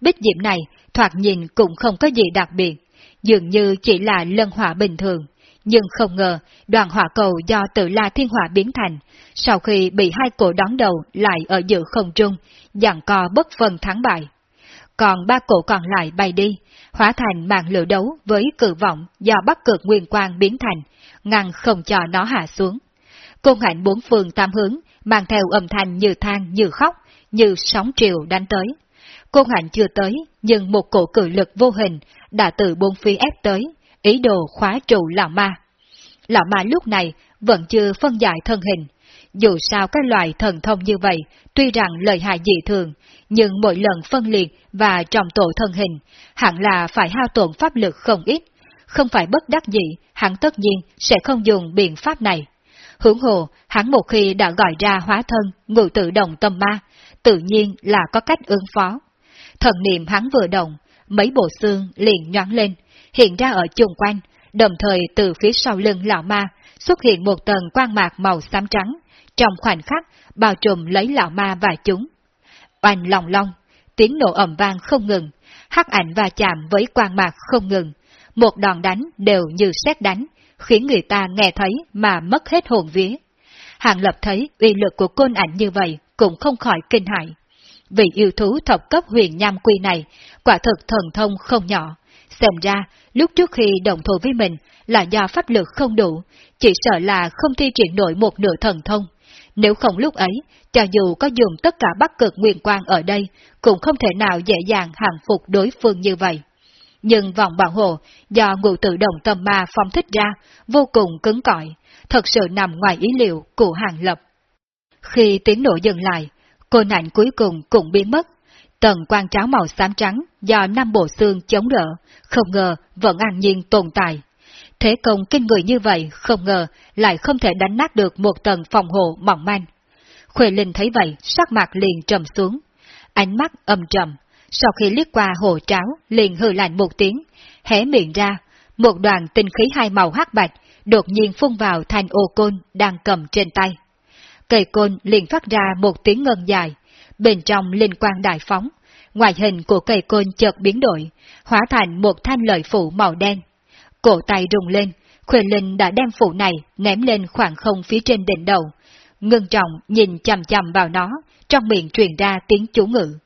Bích diệm này thoạt nhìn cũng không có gì đặc biệt, dường như chỉ là lân hỏa bình thường. Nhưng không ngờ, đoàn hỏa cầu do tự la thiên hỏa biến thành, sau khi bị hai cổ đón đầu lại ở giữa không trung, dặn co bất phân thắng bại. Còn ba cổ còn lại bay đi, hóa thành mạng lửa đấu với cử vọng do bắc cực nguyên quang biến thành, ngăn không cho nó hạ xuống. Cung hạnh bốn phương tam hướng, mang theo âm thanh như than như khóc, như sóng triều đánh tới. Côn hạnh chưa tới, nhưng một cổ cử lực vô hình đã từ bốn phía ép tới, ý đồ khóa trụ lão ma. Lão ma lúc này vẫn chưa phân giải thân hình. Dù sao các loại thần thông như vậy, tuy rằng lợi hại dị thường, nhưng mỗi lần phân liệt và trọng tổ thân hình, hẳn là phải hao tổn pháp lực không ít. Không phải bất đắc dĩ, hẳn tất nhiên sẽ không dùng biện pháp này. Hưởng hồ, hắn một khi đã gọi ra hóa thân, ngự tự động tâm ma, tự nhiên là có cách ứng phó. Thần niệm hắn vừa động, mấy bộ xương liền nhoáng lên, hiện ra ở chung quanh, đồng thời từ phía sau lưng lão ma xuất hiện một tầng quang mạc màu xám trắng, trong khoảnh khắc bao trùm lấy lão ma và chúng. Oanh lòng long, tiếng nổ ầm vang không ngừng, hắc ảnh va chạm với quang mạc không ngừng, một đòn đánh đều như xét đánh, khiến người ta nghe thấy mà mất hết hồn vía. Hàng lập thấy uy lực của côn ảnh như vậy cũng không khỏi kinh hại. Vì yêu thú thập cấp huyền nham quy này, quả thực thần thông không nhỏ. Xem ra, lúc trước khi đồng thủ với mình là do pháp lực không đủ, chỉ sợ là không thi triển nổi một nửa thần thông. Nếu không lúc ấy, cho dù có dùng tất cả bắc cực nguyên quang ở đây, cũng không thể nào dễ dàng hàng phục đối phương như vậy. Nhưng vòng bảo hộ do ngụ tự động tâm ma phong thích ra, vô cùng cứng cỏi, thật sự nằm ngoài ý liệu của hàng lập. Khi tiếng nổ dừng lại, cô nạn cuối cùng cũng biến mất. Tầng quan tráo màu xám trắng do năm bộ xương chống đỡ, không ngờ vẫn an nhiên tồn tại. Thế công kinh người như vậy, không ngờ lại không thể đánh nát được một tầng phòng hộ mỏng manh. Khuê Linh thấy vậy, sắc mặt liền trầm xuống. Ánh mắt âm trầm, sau khi liếc qua hồ tráo, liền hừ lạnh một tiếng, hé miệng ra, một đoàn tinh khí hai màu hắc bạch đột nhiên phun vào thanh ô côn đang cầm trên tay. Cây côn liền phát ra một tiếng ngân dài, bên trong linh quang đại phóng, ngoại hình của cây côn chợt biến đổi, hóa thành một thanh lợi phụ màu đen. Cổ tay rung lên, Khuê Linh đã đem phụ này ném lên khoảng không phía trên đỉnh đầu, ngưng trọng nhìn chầm chầm vào nó, trong miệng truyền ra tiếng chú ngữ.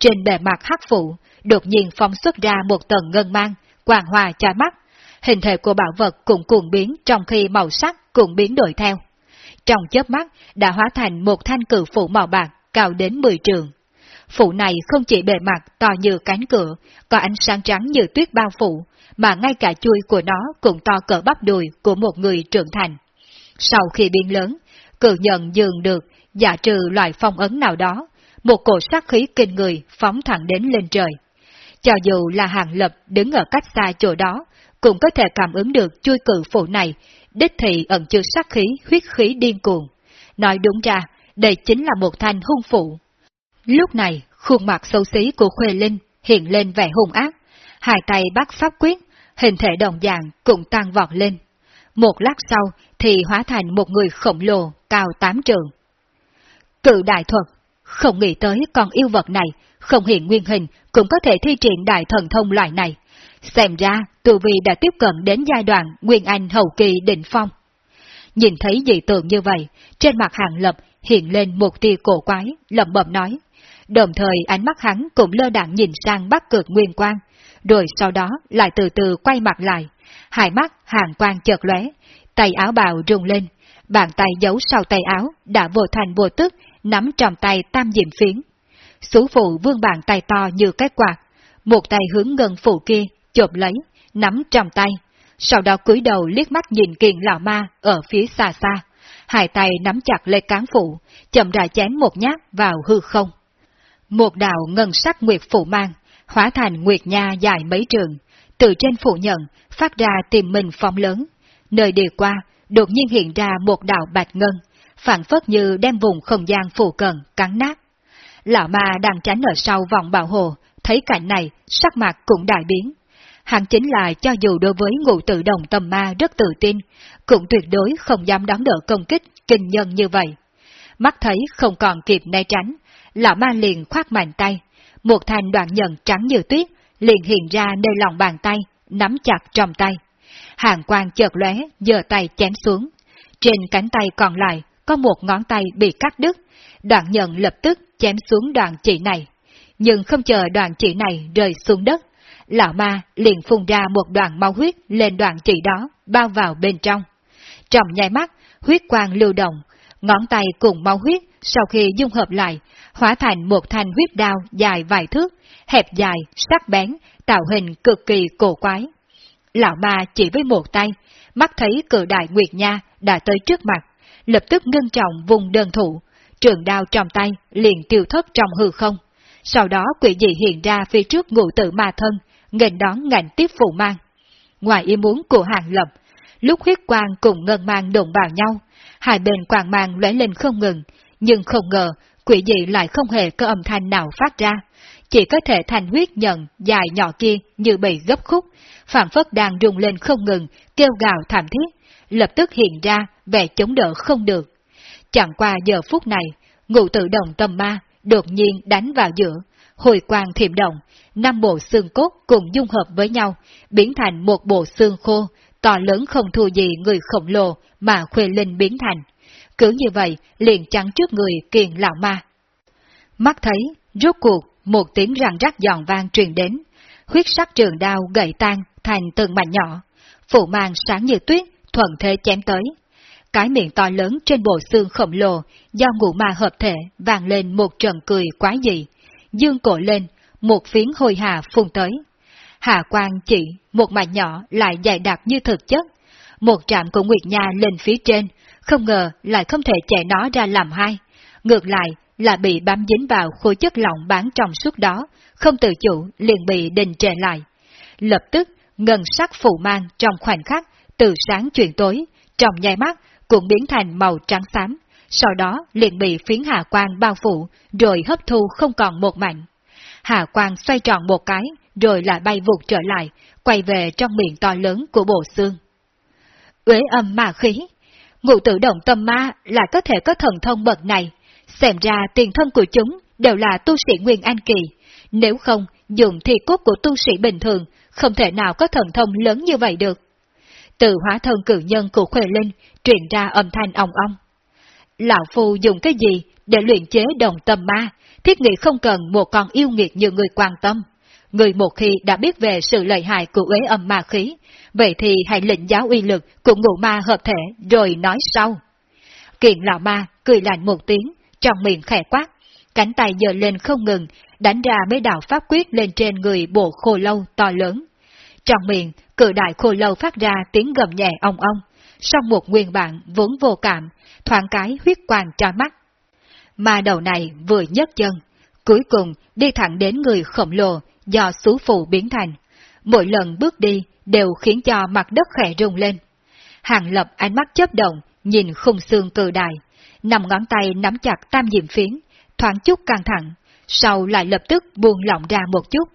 Trên bề mặt hắc phụ, đột nhiên phóng xuất ra một tầng ngân mang, quàng hòa chói mắt. Hình thể của bảo vật cũng cuồng biến trong khi màu sắc cũng biến đổi theo. Trong chớp mắt đã hóa thành một thanh cử phụ màu bạc cao đến 10 trường. Phụ này không chỉ bề mặt to như cánh cửa, có ánh sáng trắng như tuyết bao phủ, mà ngay cả chui của nó cũng to cỡ bắp đùi của một người trưởng thành. Sau khi biến lớn, cự nhận dường được giả trừ loại phong ấn nào đó, một cổ sát khí kinh người phóng thẳng đến lên trời. Cho dù là hàng lập đứng ở cách xa chỗ đó, cũng có thể cảm ứng được chui cự phụ này, đích thị ẩn chứa sát khí, huyết khí điên cuồng. Nói đúng ra, đây chính là một thanh hung phụ. Lúc này, khuôn mặt xấu xí của Khuê Linh hiện lên vẻ hung ác, hai tay bắt pháp quyết, hình thể đồng dạng cũng tăng vọt lên. Một lát sau thì hóa thành một người khổng lồ cao tám trường. Cự đại thuật, không nghĩ tới con yêu vật này, không hiện nguyên hình cũng có thể thi triển đại thần thông loại này. Xem ra, tu vi đã tiếp cận đến giai đoạn Nguyên Anh hậu kỳ đỉnh phong. Nhìn thấy dị tượng như vậy, trên mặt hàng lập hiện lên một tia cổ quái, lẩm bẩm nói. Đồng thời ánh mắt hắn cũng lơ đạn nhìn sang bắc cực nguyên quang, rồi sau đó lại từ từ quay mặt lại. Hai mắt hàng quang chợt lóe, tay áo bào rung lên, bàn tay giấu sau tay áo đã vô thành vô tức nắm trong tay tam diệm phiến. Sú phụ vương bàn tay to như cái quạt, một tay hướng ngân phụ kia chộp lấy, nắm trong tay, sau đó cúi đầu liếc mắt nhìn kiền lão ma ở phía xa xa, hai tay nắm chặt lấy cán phụ, chậm rãi chém một nhát vào hư không. Một đạo ngân sắc nguyệt phụ mang, hóa thành nguyệt nha dài mấy trường, từ trên phụ nhận phát ra tìm mình phong lớn, nơi đi qua đột nhiên hiện ra một đạo bạch ngân, phản phất như đem vùng không gian phù cận cắn nát. Lão ma đang tránh ở sau vòng bảo hộ, thấy cảnh này, sắc mặt cũng đại biến. Hắn chính là cho dù đối với ngụ tự đồng tầm ma rất tự tin, cũng tuyệt đối không dám đón đỡ công kích kinh nhân như vậy. Mắt thấy không còn kịp né tránh, lão ma liền khoát mạnh tay, một thanh đoạn nhận trắng như tuyết liền hiện ra nơi lòng bàn tay, nắm chặt trong tay. Hàng quang chợt lóe, giơ tay chém xuống. Trên cánh tay còn lại có một ngón tay bị cắt đứt, đoạn nhận lập tức chém xuống đoạn chỉ này. Nhưng không chờ đoạn chỉ này rơi xuống đất, lão ma liền phun ra một đoạn máu huyết lên đoạn chỉ đó, bao vào bên trong. Trong nhai mắt, huyết quang lưu động, ngón tay cùng máu huyết sau khi dung hợp lại, hóa thành một thanh huyết đao dài vài thước, hẹp dài, sắc bén, tạo hình cực kỳ cổ quái. Lão ma chỉ với một tay, mắt thấy cự đại Nguyệt Nha đã tới trước mặt, lập tức ngưng trọng vùng đơn thủ, trường đao trong tay liền tiêu thất trong hư không. Sau đó quỷ dị hiện ra phía trước ngụ tử ma thân, nghênh đón ngành tiếp phụ mang. Ngoài ý muốn của hàng lập, lúc huyết quang cùng ngân mang đụng vào nhau, hai bên quang mang lóe lên không ngừng, nhưng không ngờ quỷ dị lại không hề có âm thanh nào phát ra, chỉ có thể thành huyết nhận dài nhỏ kia như bị gấp khúc, phản phất đang rung lên không ngừng, kêu gào thảm thiết, lập tức hiện ra vẻ chống đỡ không được. Chẳng qua giờ phút này, ngụ tự động tâm ma đột nhiên đánh vào giữa, hồi quang thiểm động, năm bộ xương cốt cùng dung hợp với nhau, biến thành một bộ xương khô, to lớn không thua gì người khổng lồ mà khuê linh biến thành. Cứ như vậy, liền chắn trước người kiền lão ma. Mắt thấy, rốt cuộc, một tiếng răng rắc giòn vang truyền đến, huyết sắc trường đao gậy tan thành từng mảnh nhỏ, phụ mang sáng như tuyết, thuận thế chém tới. Cái miệng to lớn trên bộ xương khổng lồ, do ngũ ma hợp thể, vang lên một trận cười quái dị. Dương cổ lên, một phiến hồi hà phun tới. Hạ quang chỉ, một mảnh nhỏ lại dày đặc như thực chất. Một trạm của Nguyệt Nha lên phía trên, không ngờ lại không thể chạy nó ra làm hai. Ngược lại là bị bám dính vào khối chất lỏng bán trong suốt đó, không tự chủ liền bị đình trệ lại. Lập tức, ngân sắc phụ mang trong khoảnh khắc, từ sáng chuyển tối, trong nháy mắt cũng biến thành màu trắng xám, sau đó liền bị phiến hạ quang bao phủ, rồi hấp thu không còn một mảnh. Hạ quang xoay tròn một cái, rồi lại bay vụt trở lại, quay về trong miệng to lớn của bộ xương. Uế âm ma khí, ngụ tự động tâm ma lại có thể có thần thông bậc này, xem ra tiền thân của chúng đều là tu sĩ Nguyên An Kỳ, nếu không dùng thi cốt của tu sĩ bình thường, không thể nào có thần thông lớn như vậy được. Từ hóa thân cử nhân của Khuê Linh truyền ra âm thanh ong ong. Lão Phu dùng cái gì để luyện chế đồng tâm ma, thiết nghĩ không cần một con yêu nghiệt như người quan tâm. Người một khi đã biết về sự lợi hại của uế âm ma khí, vậy thì hãy lĩnh giáo uy lực của ngụ ma hợp thể rồi nói sau. Kiện lão ma cười lạnh một tiếng, trong miệng khẽ quát, cánh tay giơ lên không ngừng, đánh ra mấy đạo pháp quyết lên trên người bộ khô lâu to lớn. Trong miệng, cự đại khô lâu phát ra tiếng gầm nhẹ ong ong, sau một nguyên bản vốn vô cảm, thoáng cái huyết quang cho mắt. Mà đầu này vừa nhấc chân, cuối cùng đi thẳng đến người khổng lồ do xú phụ biến thành. Mỗi lần bước đi đều khiến cho mặt đất khẽ rung lên. Hàng lập ánh mắt chớp động, nhìn khung xương cự đại, nằm ngón tay nắm chặt tam diệm phiến, thoáng chút căng thẳng, sau lại lập tức buông lỏng ra một chút.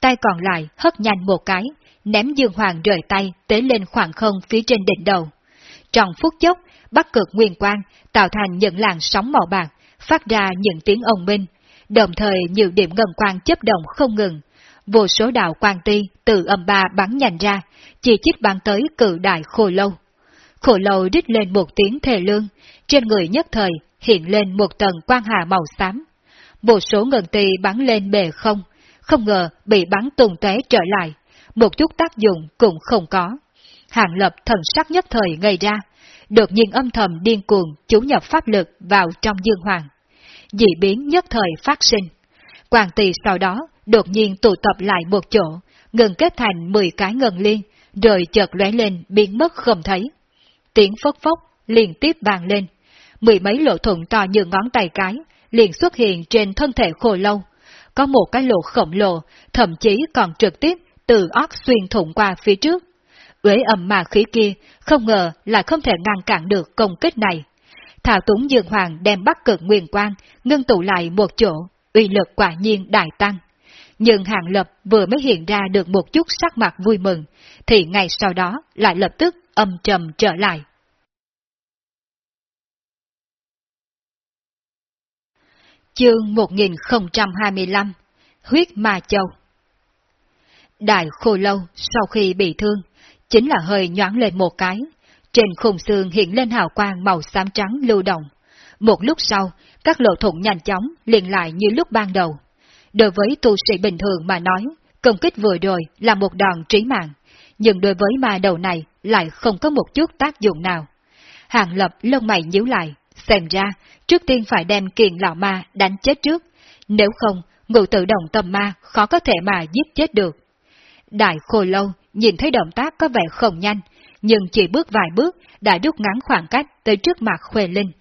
Tay còn lại hất nhanh một cái, ném Dương Hoàng rời tay tới lên khoảng không phía trên đỉnh đầu. Trong phút chốc, bắc cực nguyên quang tạo thành những làn sóng màu bạc, phát ra những tiếng ông minh, đồng thời nhiều điểm ngân quang chấp động không ngừng. Vô số đạo quang ti từ âm ba bắn nhanh ra, chỉ chích bắn tới cự đại khô lâu. Khổ lâu đít lên một tiếng thề lương, trên người nhất thời hiện lên một tầng quang hà màu xám. Một số ngân ti bắn lên bề không, không ngờ bị bắn tùng tóe trở lại, một chút tác dụng cũng không có. Hàng lập thần sắc nhất thời gây ra, đột nhiên âm thầm điên cuồng chú nhập pháp lực vào trong dương hoàng. Dị biến nhất thời phát sinh. Quang tỳ sau đó đột nhiên tụ tập lại một chỗ, ngừng kết thành 10 cái ngân liên, rồi chợt lóe lên biến mất không thấy. Tiếng phốc phốc liên tiếp vang lên, mười mấy lỗ thủng to như ngón tay cái, liền xuất hiện trên thân thể khô lâu. Có một cái lỗ khổng lồ, thậm chí còn trực tiếp từ óc xuyên thủng qua phía trước. Uế ầm mà khí kia, không ngờ là không thể ngăn cản được công kích này. Thảo Túng Dương Hoàng đem bắt cực nguyên quang, ngưng tụ lại một chỗ, uy lực quả nhiên đại tăng. Nhưng Hàng Lập vừa mới hiện ra được một chút sắc mặt vui mừng, thì ngày sau đó lại lập tức âm trầm trở lại. Chương 1025 Huyết Ma Châu Đại khô lâu sau khi bị thương, chính là hơi nhoáng lên một cái. Trên khung xương hiện lên hào quang màu xám trắng lưu động. Một lúc sau, các lỗ thủng nhanh chóng liền lại như lúc ban đầu. Đối với tu sĩ bình thường mà nói, công kích vừa rồi là một đòn trí mạng, nhưng đối với ma đầu này lại không có một chút tác dụng nào. Hàng lập lông mày nhíu lại, xem ra trước tiên phải đem kiền lão ma đánh chết trước, nếu không ngụ tự động tâm ma khó có thể mà giết chết được. Đại khôi lâu nhìn thấy động tác có vẻ không nhanh, nhưng chỉ bước vài bước đã rút ngắn khoảng cách tới trước mặt Khuê Linh.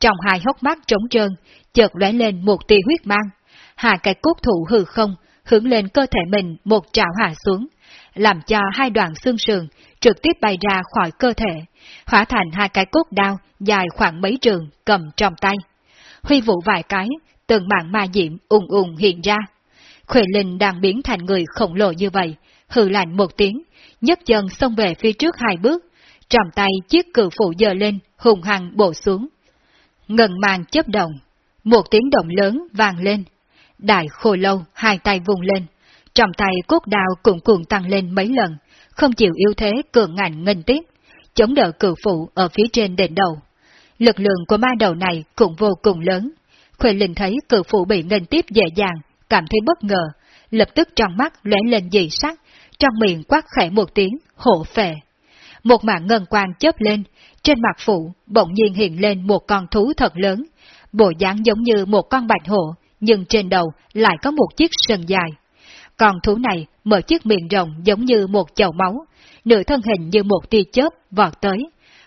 Trong hai hốc mắt trống trơn, chợt lóe lên một tia huyết mang, hai cái cốt thủ hư không hướng lên cơ thể mình một trảo hạ xuống, làm cho hai đoạn xương sườn trực tiếp bay ra khỏi cơ thể, hóa thành hai cái cốt đao dài khoảng mấy trường cầm trong tay. Huy vũ vài cái, từng mạng ma diệm ùng ùng hiện ra. Khuệ Linh đang biến thành người khổng lồ như vậy, hừ lạnh một tiếng, nhấc chân xông về phía trước hai bước, trong tay chiếc cự phụ dơ lên, hùng hăng bổ xuống. Ngần màn chấp động, một tiếng động lớn vang lên. Đại khô lâu hai tay vùng lên, trong tay cốt đao cũng cuồng tăng lên mấy lần, không chịu yếu thế cường ngạnh ngân tiếp, chống đỡ cự phụ ở phía trên đền đầu. Lực lượng của ma đầu này cũng vô cùng lớn. Khuệ Linh thấy cự phụ bị ngân tiếp dễ dàng, cảm thấy bất ngờ, lập tức trong mắt lóe lên dị sắc, trong miệng quát khẽ một tiếng, hổ phệ. Một mạng ngân quang chớp lên, trên mặt phụ bỗng nhiên hiện lên một con thú thật lớn, bộ dáng giống như một con bạch hổ, nhưng trên đầu lại có một chiếc sừng dài. Con thú này mở chiếc miệng rộng giống như một chậu máu, nửa thân hình như một tia chớp vọt tới.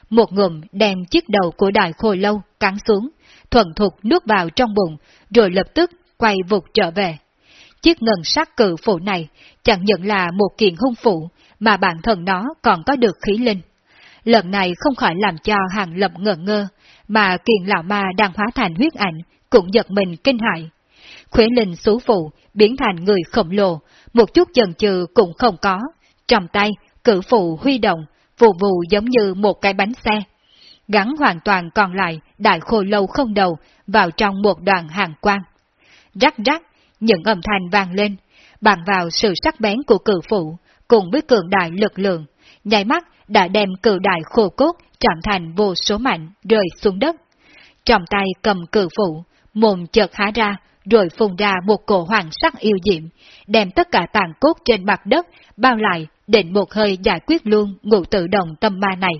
Một ngụm đem chiếc đầu của đại khôi lâu cắn xuống, thuận thục nuốt vào trong bụng, rồi lập tức quay vụt trở về. Chiếc ngân sắc cự phụ này chẳng những là một kiện hung phụ, mà bản thân nó còn có được khí linh. Lần này không khỏi làm cho hàng lập ngẩn ngơ, mà kiện lão ma đang hóa thành huyết ảnh, cũng giật mình kinh hại. Khuế linh xú phụ biến thành người khổng lồ, một chút chần chừ cũng không có. Trong tay, cử phụ huy động, vù vù giống như một cái bánh xe. Gắn hoàn toàn còn lại đại khô lâu không đầu vào trong một đoàn hàng quang. Rắc rắc, những âm thanh vang lên, bằng vào sự sắc bén của cử phụ, cùng với cường đại lực lượng, nháy mắt đã đem cử đại khô cốt chạm thành vô số mạnh rơi xuống đất. Trong tay cầm cử phụ, mồm chợt há ra, rồi phun ra một cổ hoàng sắc yêu diệm, đem tất cả tàn cốt trên mặt đất bao lại, định một hơi giải quyết luôn ngụ tự động tâm ma này.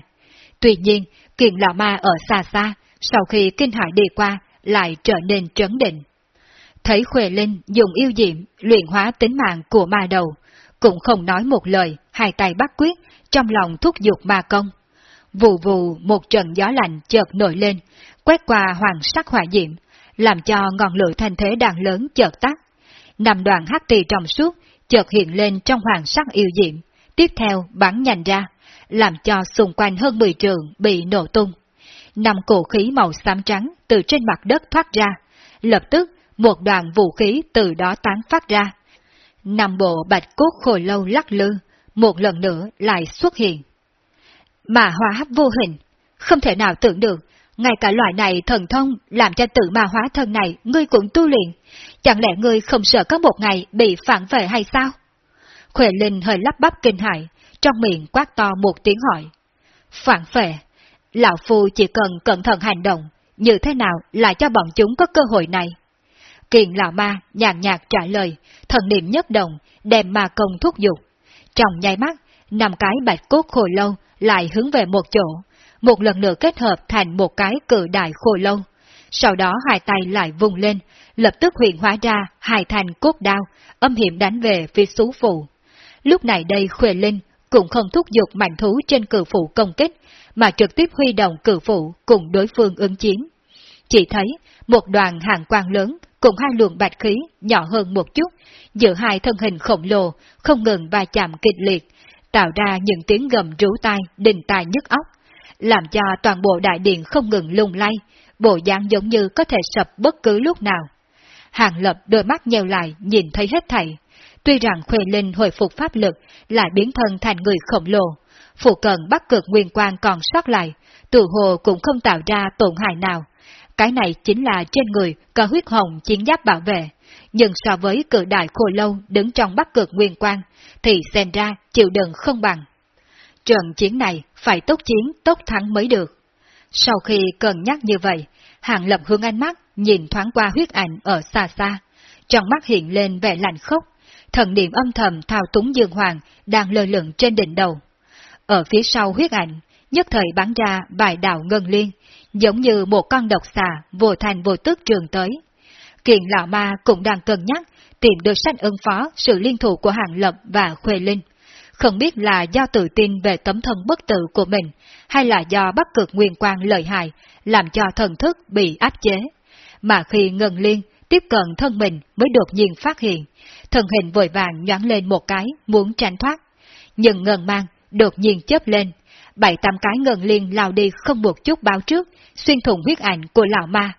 Tuy nhiên, kiện lão ma ở xa xa, sau khi kinh hải đi qua, lại trở nên trấn định. Thấy khuê Linh dùng yêu diệm luyện hóa tính mạng của ma đầu, cũng không nói một lời, hai tay bắt quyết, trong lòng thúc giục ma công. Vù vù một trận gió lạnh chợt nổi lên, quét qua hoàng sắc hỏa diệm, làm cho ngọn lửa thanh thế đàn lớn chợt tắt. Nằm đoàn hắc tỳ trong suốt, chợt hiện lên trong hoàng sắc yêu diệm, tiếp theo bắn nhanh ra, làm cho xung quanh hơn 10 trường bị nổ tung. Năm cổ khí màu xám trắng từ trên mặt đất thoát ra, lập tức một đoàn vũ khí từ đó tán phát ra. Năm bộ bạch cốt khổ lâu lắc lư, một lần nữa lại xuất hiện. Mà hóa vô hình, không thể nào tưởng được, ngay cả loại này thần thông làm cho tự ma hóa thân này ngươi cũng tu luyện, chẳng lẽ ngươi không sợ có một ngày bị phản vệ hay sao? Khuệ Linh hơi lắp bắp kinh hại, trong miệng quát to một tiếng hỏi. Phản vệ, Lão Phu chỉ cần cẩn thận hành động, như thế nào lại cho bọn chúng có cơ hội này? Kiền Lão Ma nhàn nhạt trả lời, thần niệm nhất động, đem ma công thúc dục. Trong nháy mắt, năm cái bạch cốt khôi lâu lại hướng về một chỗ, một lần nữa kết hợp thành một cái cự đại khôi lâu. Sau đó hai tay lại vùng lên, lập tức huyện hóa ra hai thành cốt đao, âm hiểm đánh về phía xú phụ. Lúc này đây Khuê Linh cũng không thúc giục mạnh thú trên cử phụ công kích, mà trực tiếp huy động cử phụ cùng đối phương ứng chiến. Chỉ thấy một đoàn hàng quang lớn cùng hai luồng bạch khí nhỏ hơn một chút, giữa hai thân hình khổng lồ không ngừng va chạm kịch liệt, tạo ra những tiếng gầm rú tai, đình tai nhức óc, làm cho toàn bộ đại điện không ngừng lung lay, bộ dáng giống như có thể sập bất cứ lúc nào. Hàng lập đôi mắt nheo lại nhìn thấy hết thảy. Tuy rằng Khuê Linh hồi phục pháp lực lại biến thân thành người khổng lồ, phụ cận bắc cực nguyên quan còn sót lại, tự hồ cũng không tạo ra tổn hại nào. Cái này chính là trên người có huyết hồng chiến giáp bảo vệ, nhưng so với cự đại khổ lâu đứng trong bắc cực nguyên quan, thì xem ra chịu đựng không bằng. Trận chiến này phải tốt chiến tốt thắng mới được. Sau khi cân nhắc như vậy, Hàng Lập hướng ánh mắt nhìn thoáng qua huyết ảnh ở xa xa, trong mắt hiện lên vẻ lạnh khốc, thần niệm âm thầm thao túng Dương Hoàng đang lơ lửng trên đỉnh đầu. Ở phía sau huyết ảnh, nhất thời bắn ra vài đạo ngân liên, giống như một con độc xà vô thành vô tức trường tới. Kiện lão ma cũng đang cân nhắc tìm được sách ứng phó sự liên thủ của Hàng Lập và Khuê Linh. Không biết là do tự tin về tấm thân bất tử của mình, hay là do bắc cực nguyên quan lợi hại, làm cho thần thức bị áp chế. Mà khi ngân liên tiếp cận thân mình mới đột nhiên phát hiện, thân hình vội vàng nhoáng lên một cái, muốn tránh thoát. Nhưng ngân mang đột nhiên chớp lên, bảy tám cái ngần liền lao đi không một chút báo trước, xuyên thủng huyết ảnh của lão ma.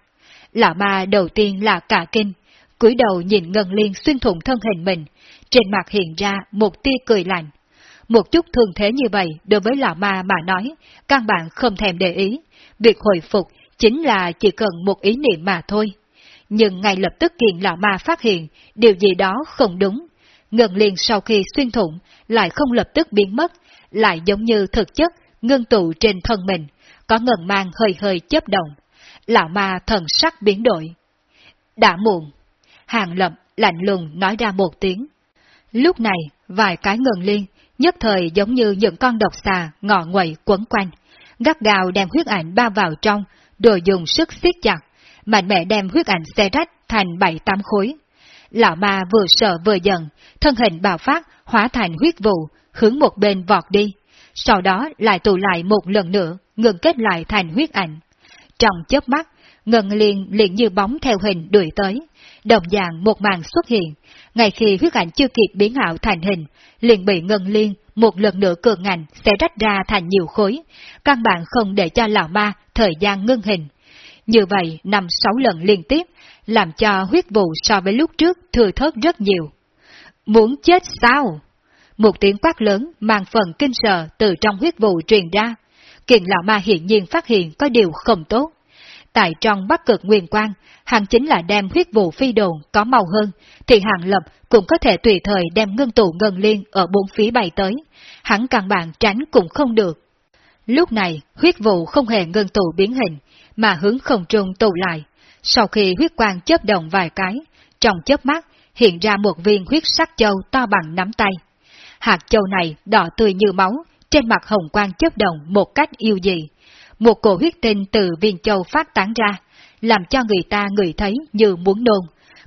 Lão ma đầu tiên là cả kinh, cúi đầu nhìn ngân liên xuyên thủng thân hình mình, trên mặt hiện ra một tia cười lạnh. Một chút thường thế như vậy đối với lão ma mà nói, căn bản không thèm để ý, việc hồi phục chính là chỉ cần một ý niệm mà thôi. Nhưng ngay lập tức kiện lão ma phát hiện điều gì đó không đúng. Ngân liền sau khi xuyên thủng lại không lập tức biến mất, lại giống như thực chất ngưng tụ trên thân mình, có ngần mang hơi hơi chấp động. Lão ma thần sắc biến đổi. Đã muộn. Hàng lập lạnh lùng nói ra một tiếng. Lúc này, vài cái ngần liên, nhất thời giống như những con độc xà ngọ nguậy quấn quanh, gắt gào đem huyết ảnh bao vào trong, rồi dùng sức siết chặt, mạnh mẽ đem huyết ảnh xe rách thành bảy tám khối. Lão ma vừa sợ vừa giận, thân hình bạo phát, hóa thành huyết vụ, hướng một bên vọt đi, sau đó lại tụ lại một lần nữa, ngừng kết lại thành huyết ảnh. Trong chớp mắt, Ngân Liên liền như bóng theo hình đuổi tới, đồng dạng một màn xuất hiện, ngay khi huyết ảnh chưa kịp biến ảo thành hình, liền bị Ngân Liên một lần nữa cường ngành sẽ rách ra thành nhiều khối, căn bản không để cho lão ma thời gian ngưng hình. Như vậy năm sáu lần liên tiếp, làm cho huyết vụ so với lúc trước thừa thớt rất nhiều. Muốn chết sao? Một tiếng quát lớn mang phần kinh sợ từ trong huyết vụ truyền ra. Kiện lão ma hiện nhiên phát hiện có điều không tốt. Tại trong bắc cực nguyên quan, hàng chính là đem huyết vụ phi đồn có màu hơn, thì hàng lập cũng có thể tùy thời đem ngân tụ ngân liên ở bốn phía bay tới. Hắn càng bản tránh cũng không được. Lúc này, huyết vụ không hề ngân tụ biến hình, mà hướng không trung tụ lại. Sau khi huyết quang chớp động vài cái, trong chớp mắt hiện ra một viên huyết sắc châu to bằng nắm tay. Hạt châu này đỏ tươi như máu, trên mặt hồng quang chớp động một cách yêu dị. Một cổ huyết tinh từ viên châu phát tán ra, làm cho người ta người thấy như muốn nôn.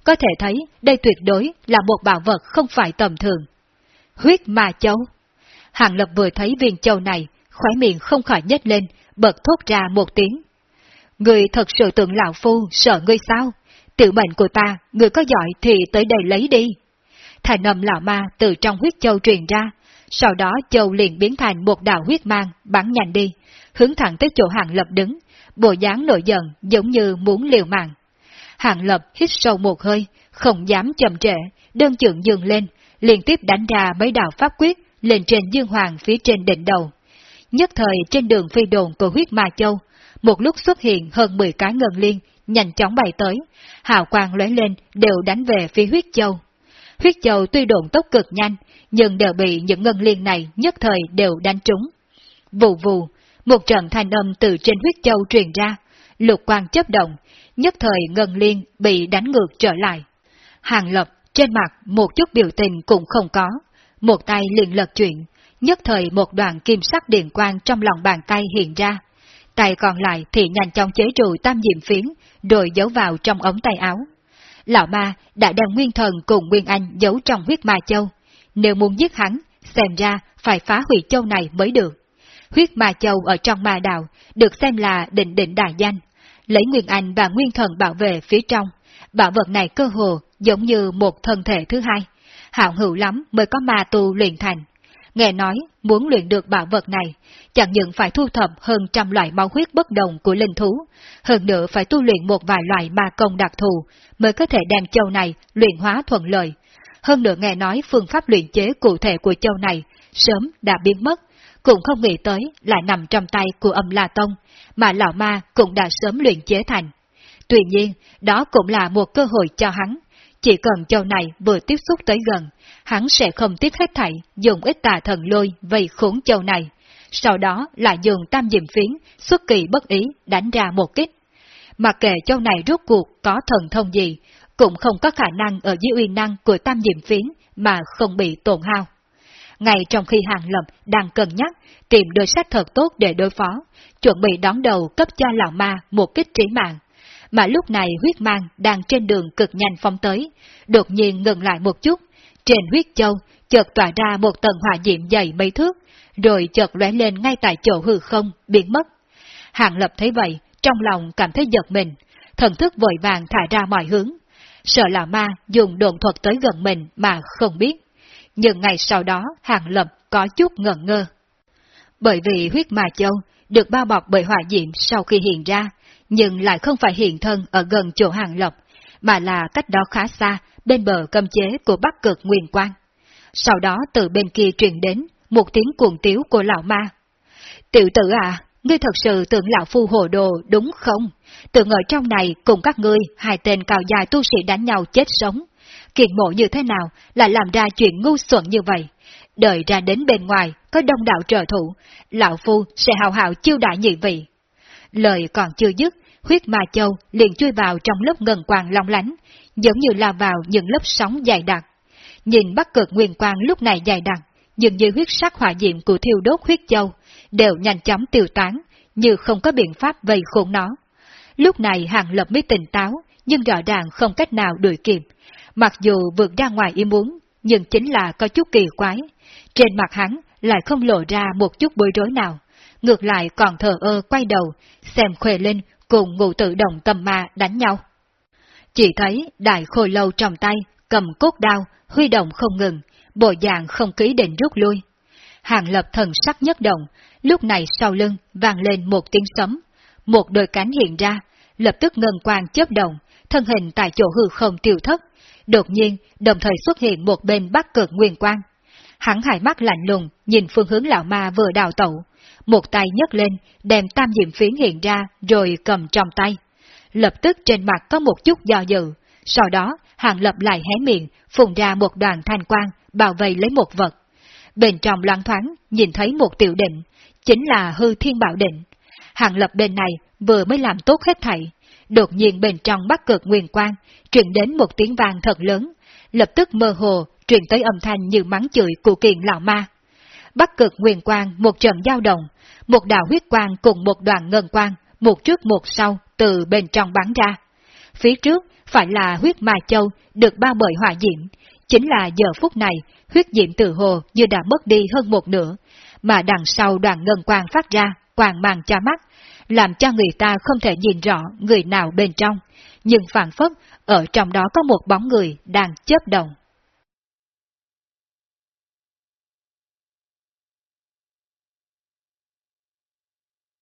Có thể thấy đây tuyệt đối là một bảo vật không phải tầm thường. Huyết ma châu. Hàng lập vừa thấy viên châu này, khóe miệng không khỏi nhếch lên, bật thốt ra một tiếng. Người thật sự tưởng lão phu sợ ngươi sao? Tiểu mệnh của ta, người có giỏi thì tới đây lấy đi. Thành âm lão ma từ trong huyết châu truyền ra, Sau đó châu liền biến thành một đạo huyết mang, bắn nhanh đi, hướng thẳng tới chỗ hàng lập đứng, bộ dáng nổi giận giống như muốn liều mạng. Hàng lập hít sâu một hơi, không dám chậm trễ, đơn trưởng dường lên, liên tiếp đánh ra mấy đạo pháp quyết lên trên dương hoàng phía trên đỉnh đầu. Nhất thời trên đường phi đồn của huyết ma châu, một lúc xuất hiện hơn 10 cái ngân liên, nhanh chóng bay tới, hào quang lóe lên đều đánh về phía huyết châu. Huyết châu tuy độn tốc cực nhanh, nhưng đều bị những ngân liên này nhất thời đều đánh trúng. Vù vù, một trận thanh âm từ trên huyết châu truyền ra, lục quang chấp động, nhất thời ngân liên bị đánh ngược trở lại. Hàng lập trên mặt một chút biểu tình cũng không có, một tay liền lật chuyện, nhất thời một đoàn kim sắc điện quang trong lòng bàn tay hiện ra. Tay còn lại thì nhanh chóng chế trụ tam diệm phiến, rồi giấu vào trong ống tay áo. Lão ma đã đem nguyên thần cùng Nguyên Anh giấu trong huyết ma châu. Nếu muốn giết hắn, xem ra phải phá hủy châu này mới được. Huyết ma châu ở trong ma đạo được xem là định định đại danh, lấy Nguyên Anh và Nguyên Thần bảo vệ phía trong. Bảo vật này cơ hồ giống như một thân thể thứ hai, hạo hữu lắm mới có ma tu luyện thành. Nghe nói, muốn luyện được bảo vật này, chẳng những phải thu thập hơn trăm loại máu huyết bất đồng của linh thú, hơn nữa phải tu luyện một vài loại ma công đặc thù mới có thể đem châu này luyện hóa thuận lợi. Hơn nữa nghe nói phương pháp luyện chế cụ thể của châu này sớm đã biến mất, cũng không nghĩ tới lại nằm trong tay của âm La Tông, mà lão ma cũng đã sớm luyện chế thành. Tuy nhiên, đó cũng là một cơ hội cho hắn. Chỉ cần châu này vừa tiếp xúc tới gần, hắn sẽ không tiếc hết thảy dùng ít tà thần lôi vây khốn châu này. Sau đó lại dùng tam diệm phiến, xuất kỳ bất ý đánh ra một kích. Mặc kệ châu này rốt cuộc có thần thông gì, cũng không có khả năng ở dưới uy năng của tam diệm phiến mà không bị tổn hao. Ngay trong khi Hàng Lập đang cân nhắc tìm đối sách thật tốt để đối phó, chuẩn bị đón đầu cấp cho lão ma một kích trí mạng. Mà lúc này huyết mang đang trên đường cực nhanh phong tới, đột nhiên ngừng lại một chút. Trên huyết châu, chợt tỏa ra một tầng hỏa diệm dày mấy thước, rồi chợt lóe lên ngay tại chỗ hư không, biến mất. Hạng Lập thấy vậy, trong lòng cảm thấy giật mình, thần thức vội vàng thả ra mọi hướng. Sợ là ma dùng độn thuật tới gần mình mà không biết. Nhưng ngày sau đó Hàng Lập có chút ngẩn ngơ. Bởi vì huyết ma châu được bao bọc bởi hỏa diệm sau khi hiện ra, nhưng lại không phải hiện thân ở gần chỗ Hàng Lập, mà là cách đó khá xa, bên bờ cầm chế của bắc cực nguyên quang. Sau đó từ bên kia truyền đến một tiếng cuồng tiếu của lão ma. Tiểu tử à, ngươi thật sự tưởng lão phu hồ đồ đúng không? Tưởng ở trong này cùng các ngươi hai tên cao dài tu sĩ đánh nhau chết sống. Kiệt mộ như thế nào lại làm ra chuyện ngu xuẩn như vậy? Đợi ra đến bên ngoài có đông đạo trợ thủ, lão phu sẽ hào hào chiêu đại nhị vị. Lời còn chưa dứt, huyết ma châu liền chui vào trong lớp ngân quang long lánh, giống như là vào những lớp sóng dài đặc. Nhìn bắc cực nguyên quang lúc này dài đặc, dường như huyết sắc hỏa diệm của thiêu đốt huyết châu, đều nhanh chóng tiêu tán, như không có biện pháp vây khốn nó. Lúc này hàng lập mới tỉnh táo, nhưng rõ ràng không cách nào đuổi kịp. Mặc dù vượt ra ngoài ý muốn, nhưng chính là có chút kỳ quái. Trên mặt hắn lại không lộ ra một chút bối rối nào. Ngược lại còn thờ ơ quay đầu, xem khuê linh cùng ngụ tự động tâm ma đánh nhau. Chỉ thấy đại khôi lâu trong tay, cầm cốt đao, huy động không ngừng, bộ dạng không ký định rút lui. Hàng lập thần sắc nhất động, lúc này sau lưng vang lên một tiếng sấm, một đôi cánh hiện ra, lập tức ngân quang chớp động, thân hình tại chỗ hư không tiêu thất, đột nhiên đồng thời xuất hiện một bên bắc cực nguyên quang. Hắn hai mắt lạnh lùng, nhìn phương hướng lão ma vừa đào tẩu, một tay nhấc lên, đem tam diệm phiến hiện ra rồi cầm trong tay. Lập tức trên mặt có một chút do dự, sau đó hàng lập lại hé miệng, phùng ra một đoàn thanh quang, bảo vệ lấy một vật. Bên trong loan thoáng, nhìn thấy một tiểu định, chính là hư thiên bảo định. Hàng lập bên này vừa mới làm tốt hết thảy, đột nhiên bên trong bắc cực nguyên quang, truyền đến một tiếng vang thật lớn, lập tức mơ hồ, truyền tới âm thanh như mắng chửi của kiện lão ma. Bắc cực nguyên quang một trận giao động, một đạo huyết quang cùng một đoàn ngân quang, một trước một sau, từ bên trong bắn ra. Phía trước phải là huyết ma châu được bao bởi hỏa diệm, chính là giờ phút này huyết diệm từ hồ như đã mất đi hơn một nửa, mà đằng sau đoàn ngân quang phát ra, quang mang cho mắt, làm cho người ta không thể nhìn rõ người nào bên trong, nhưng phản phất ở trong đó có một bóng người đang chớp động.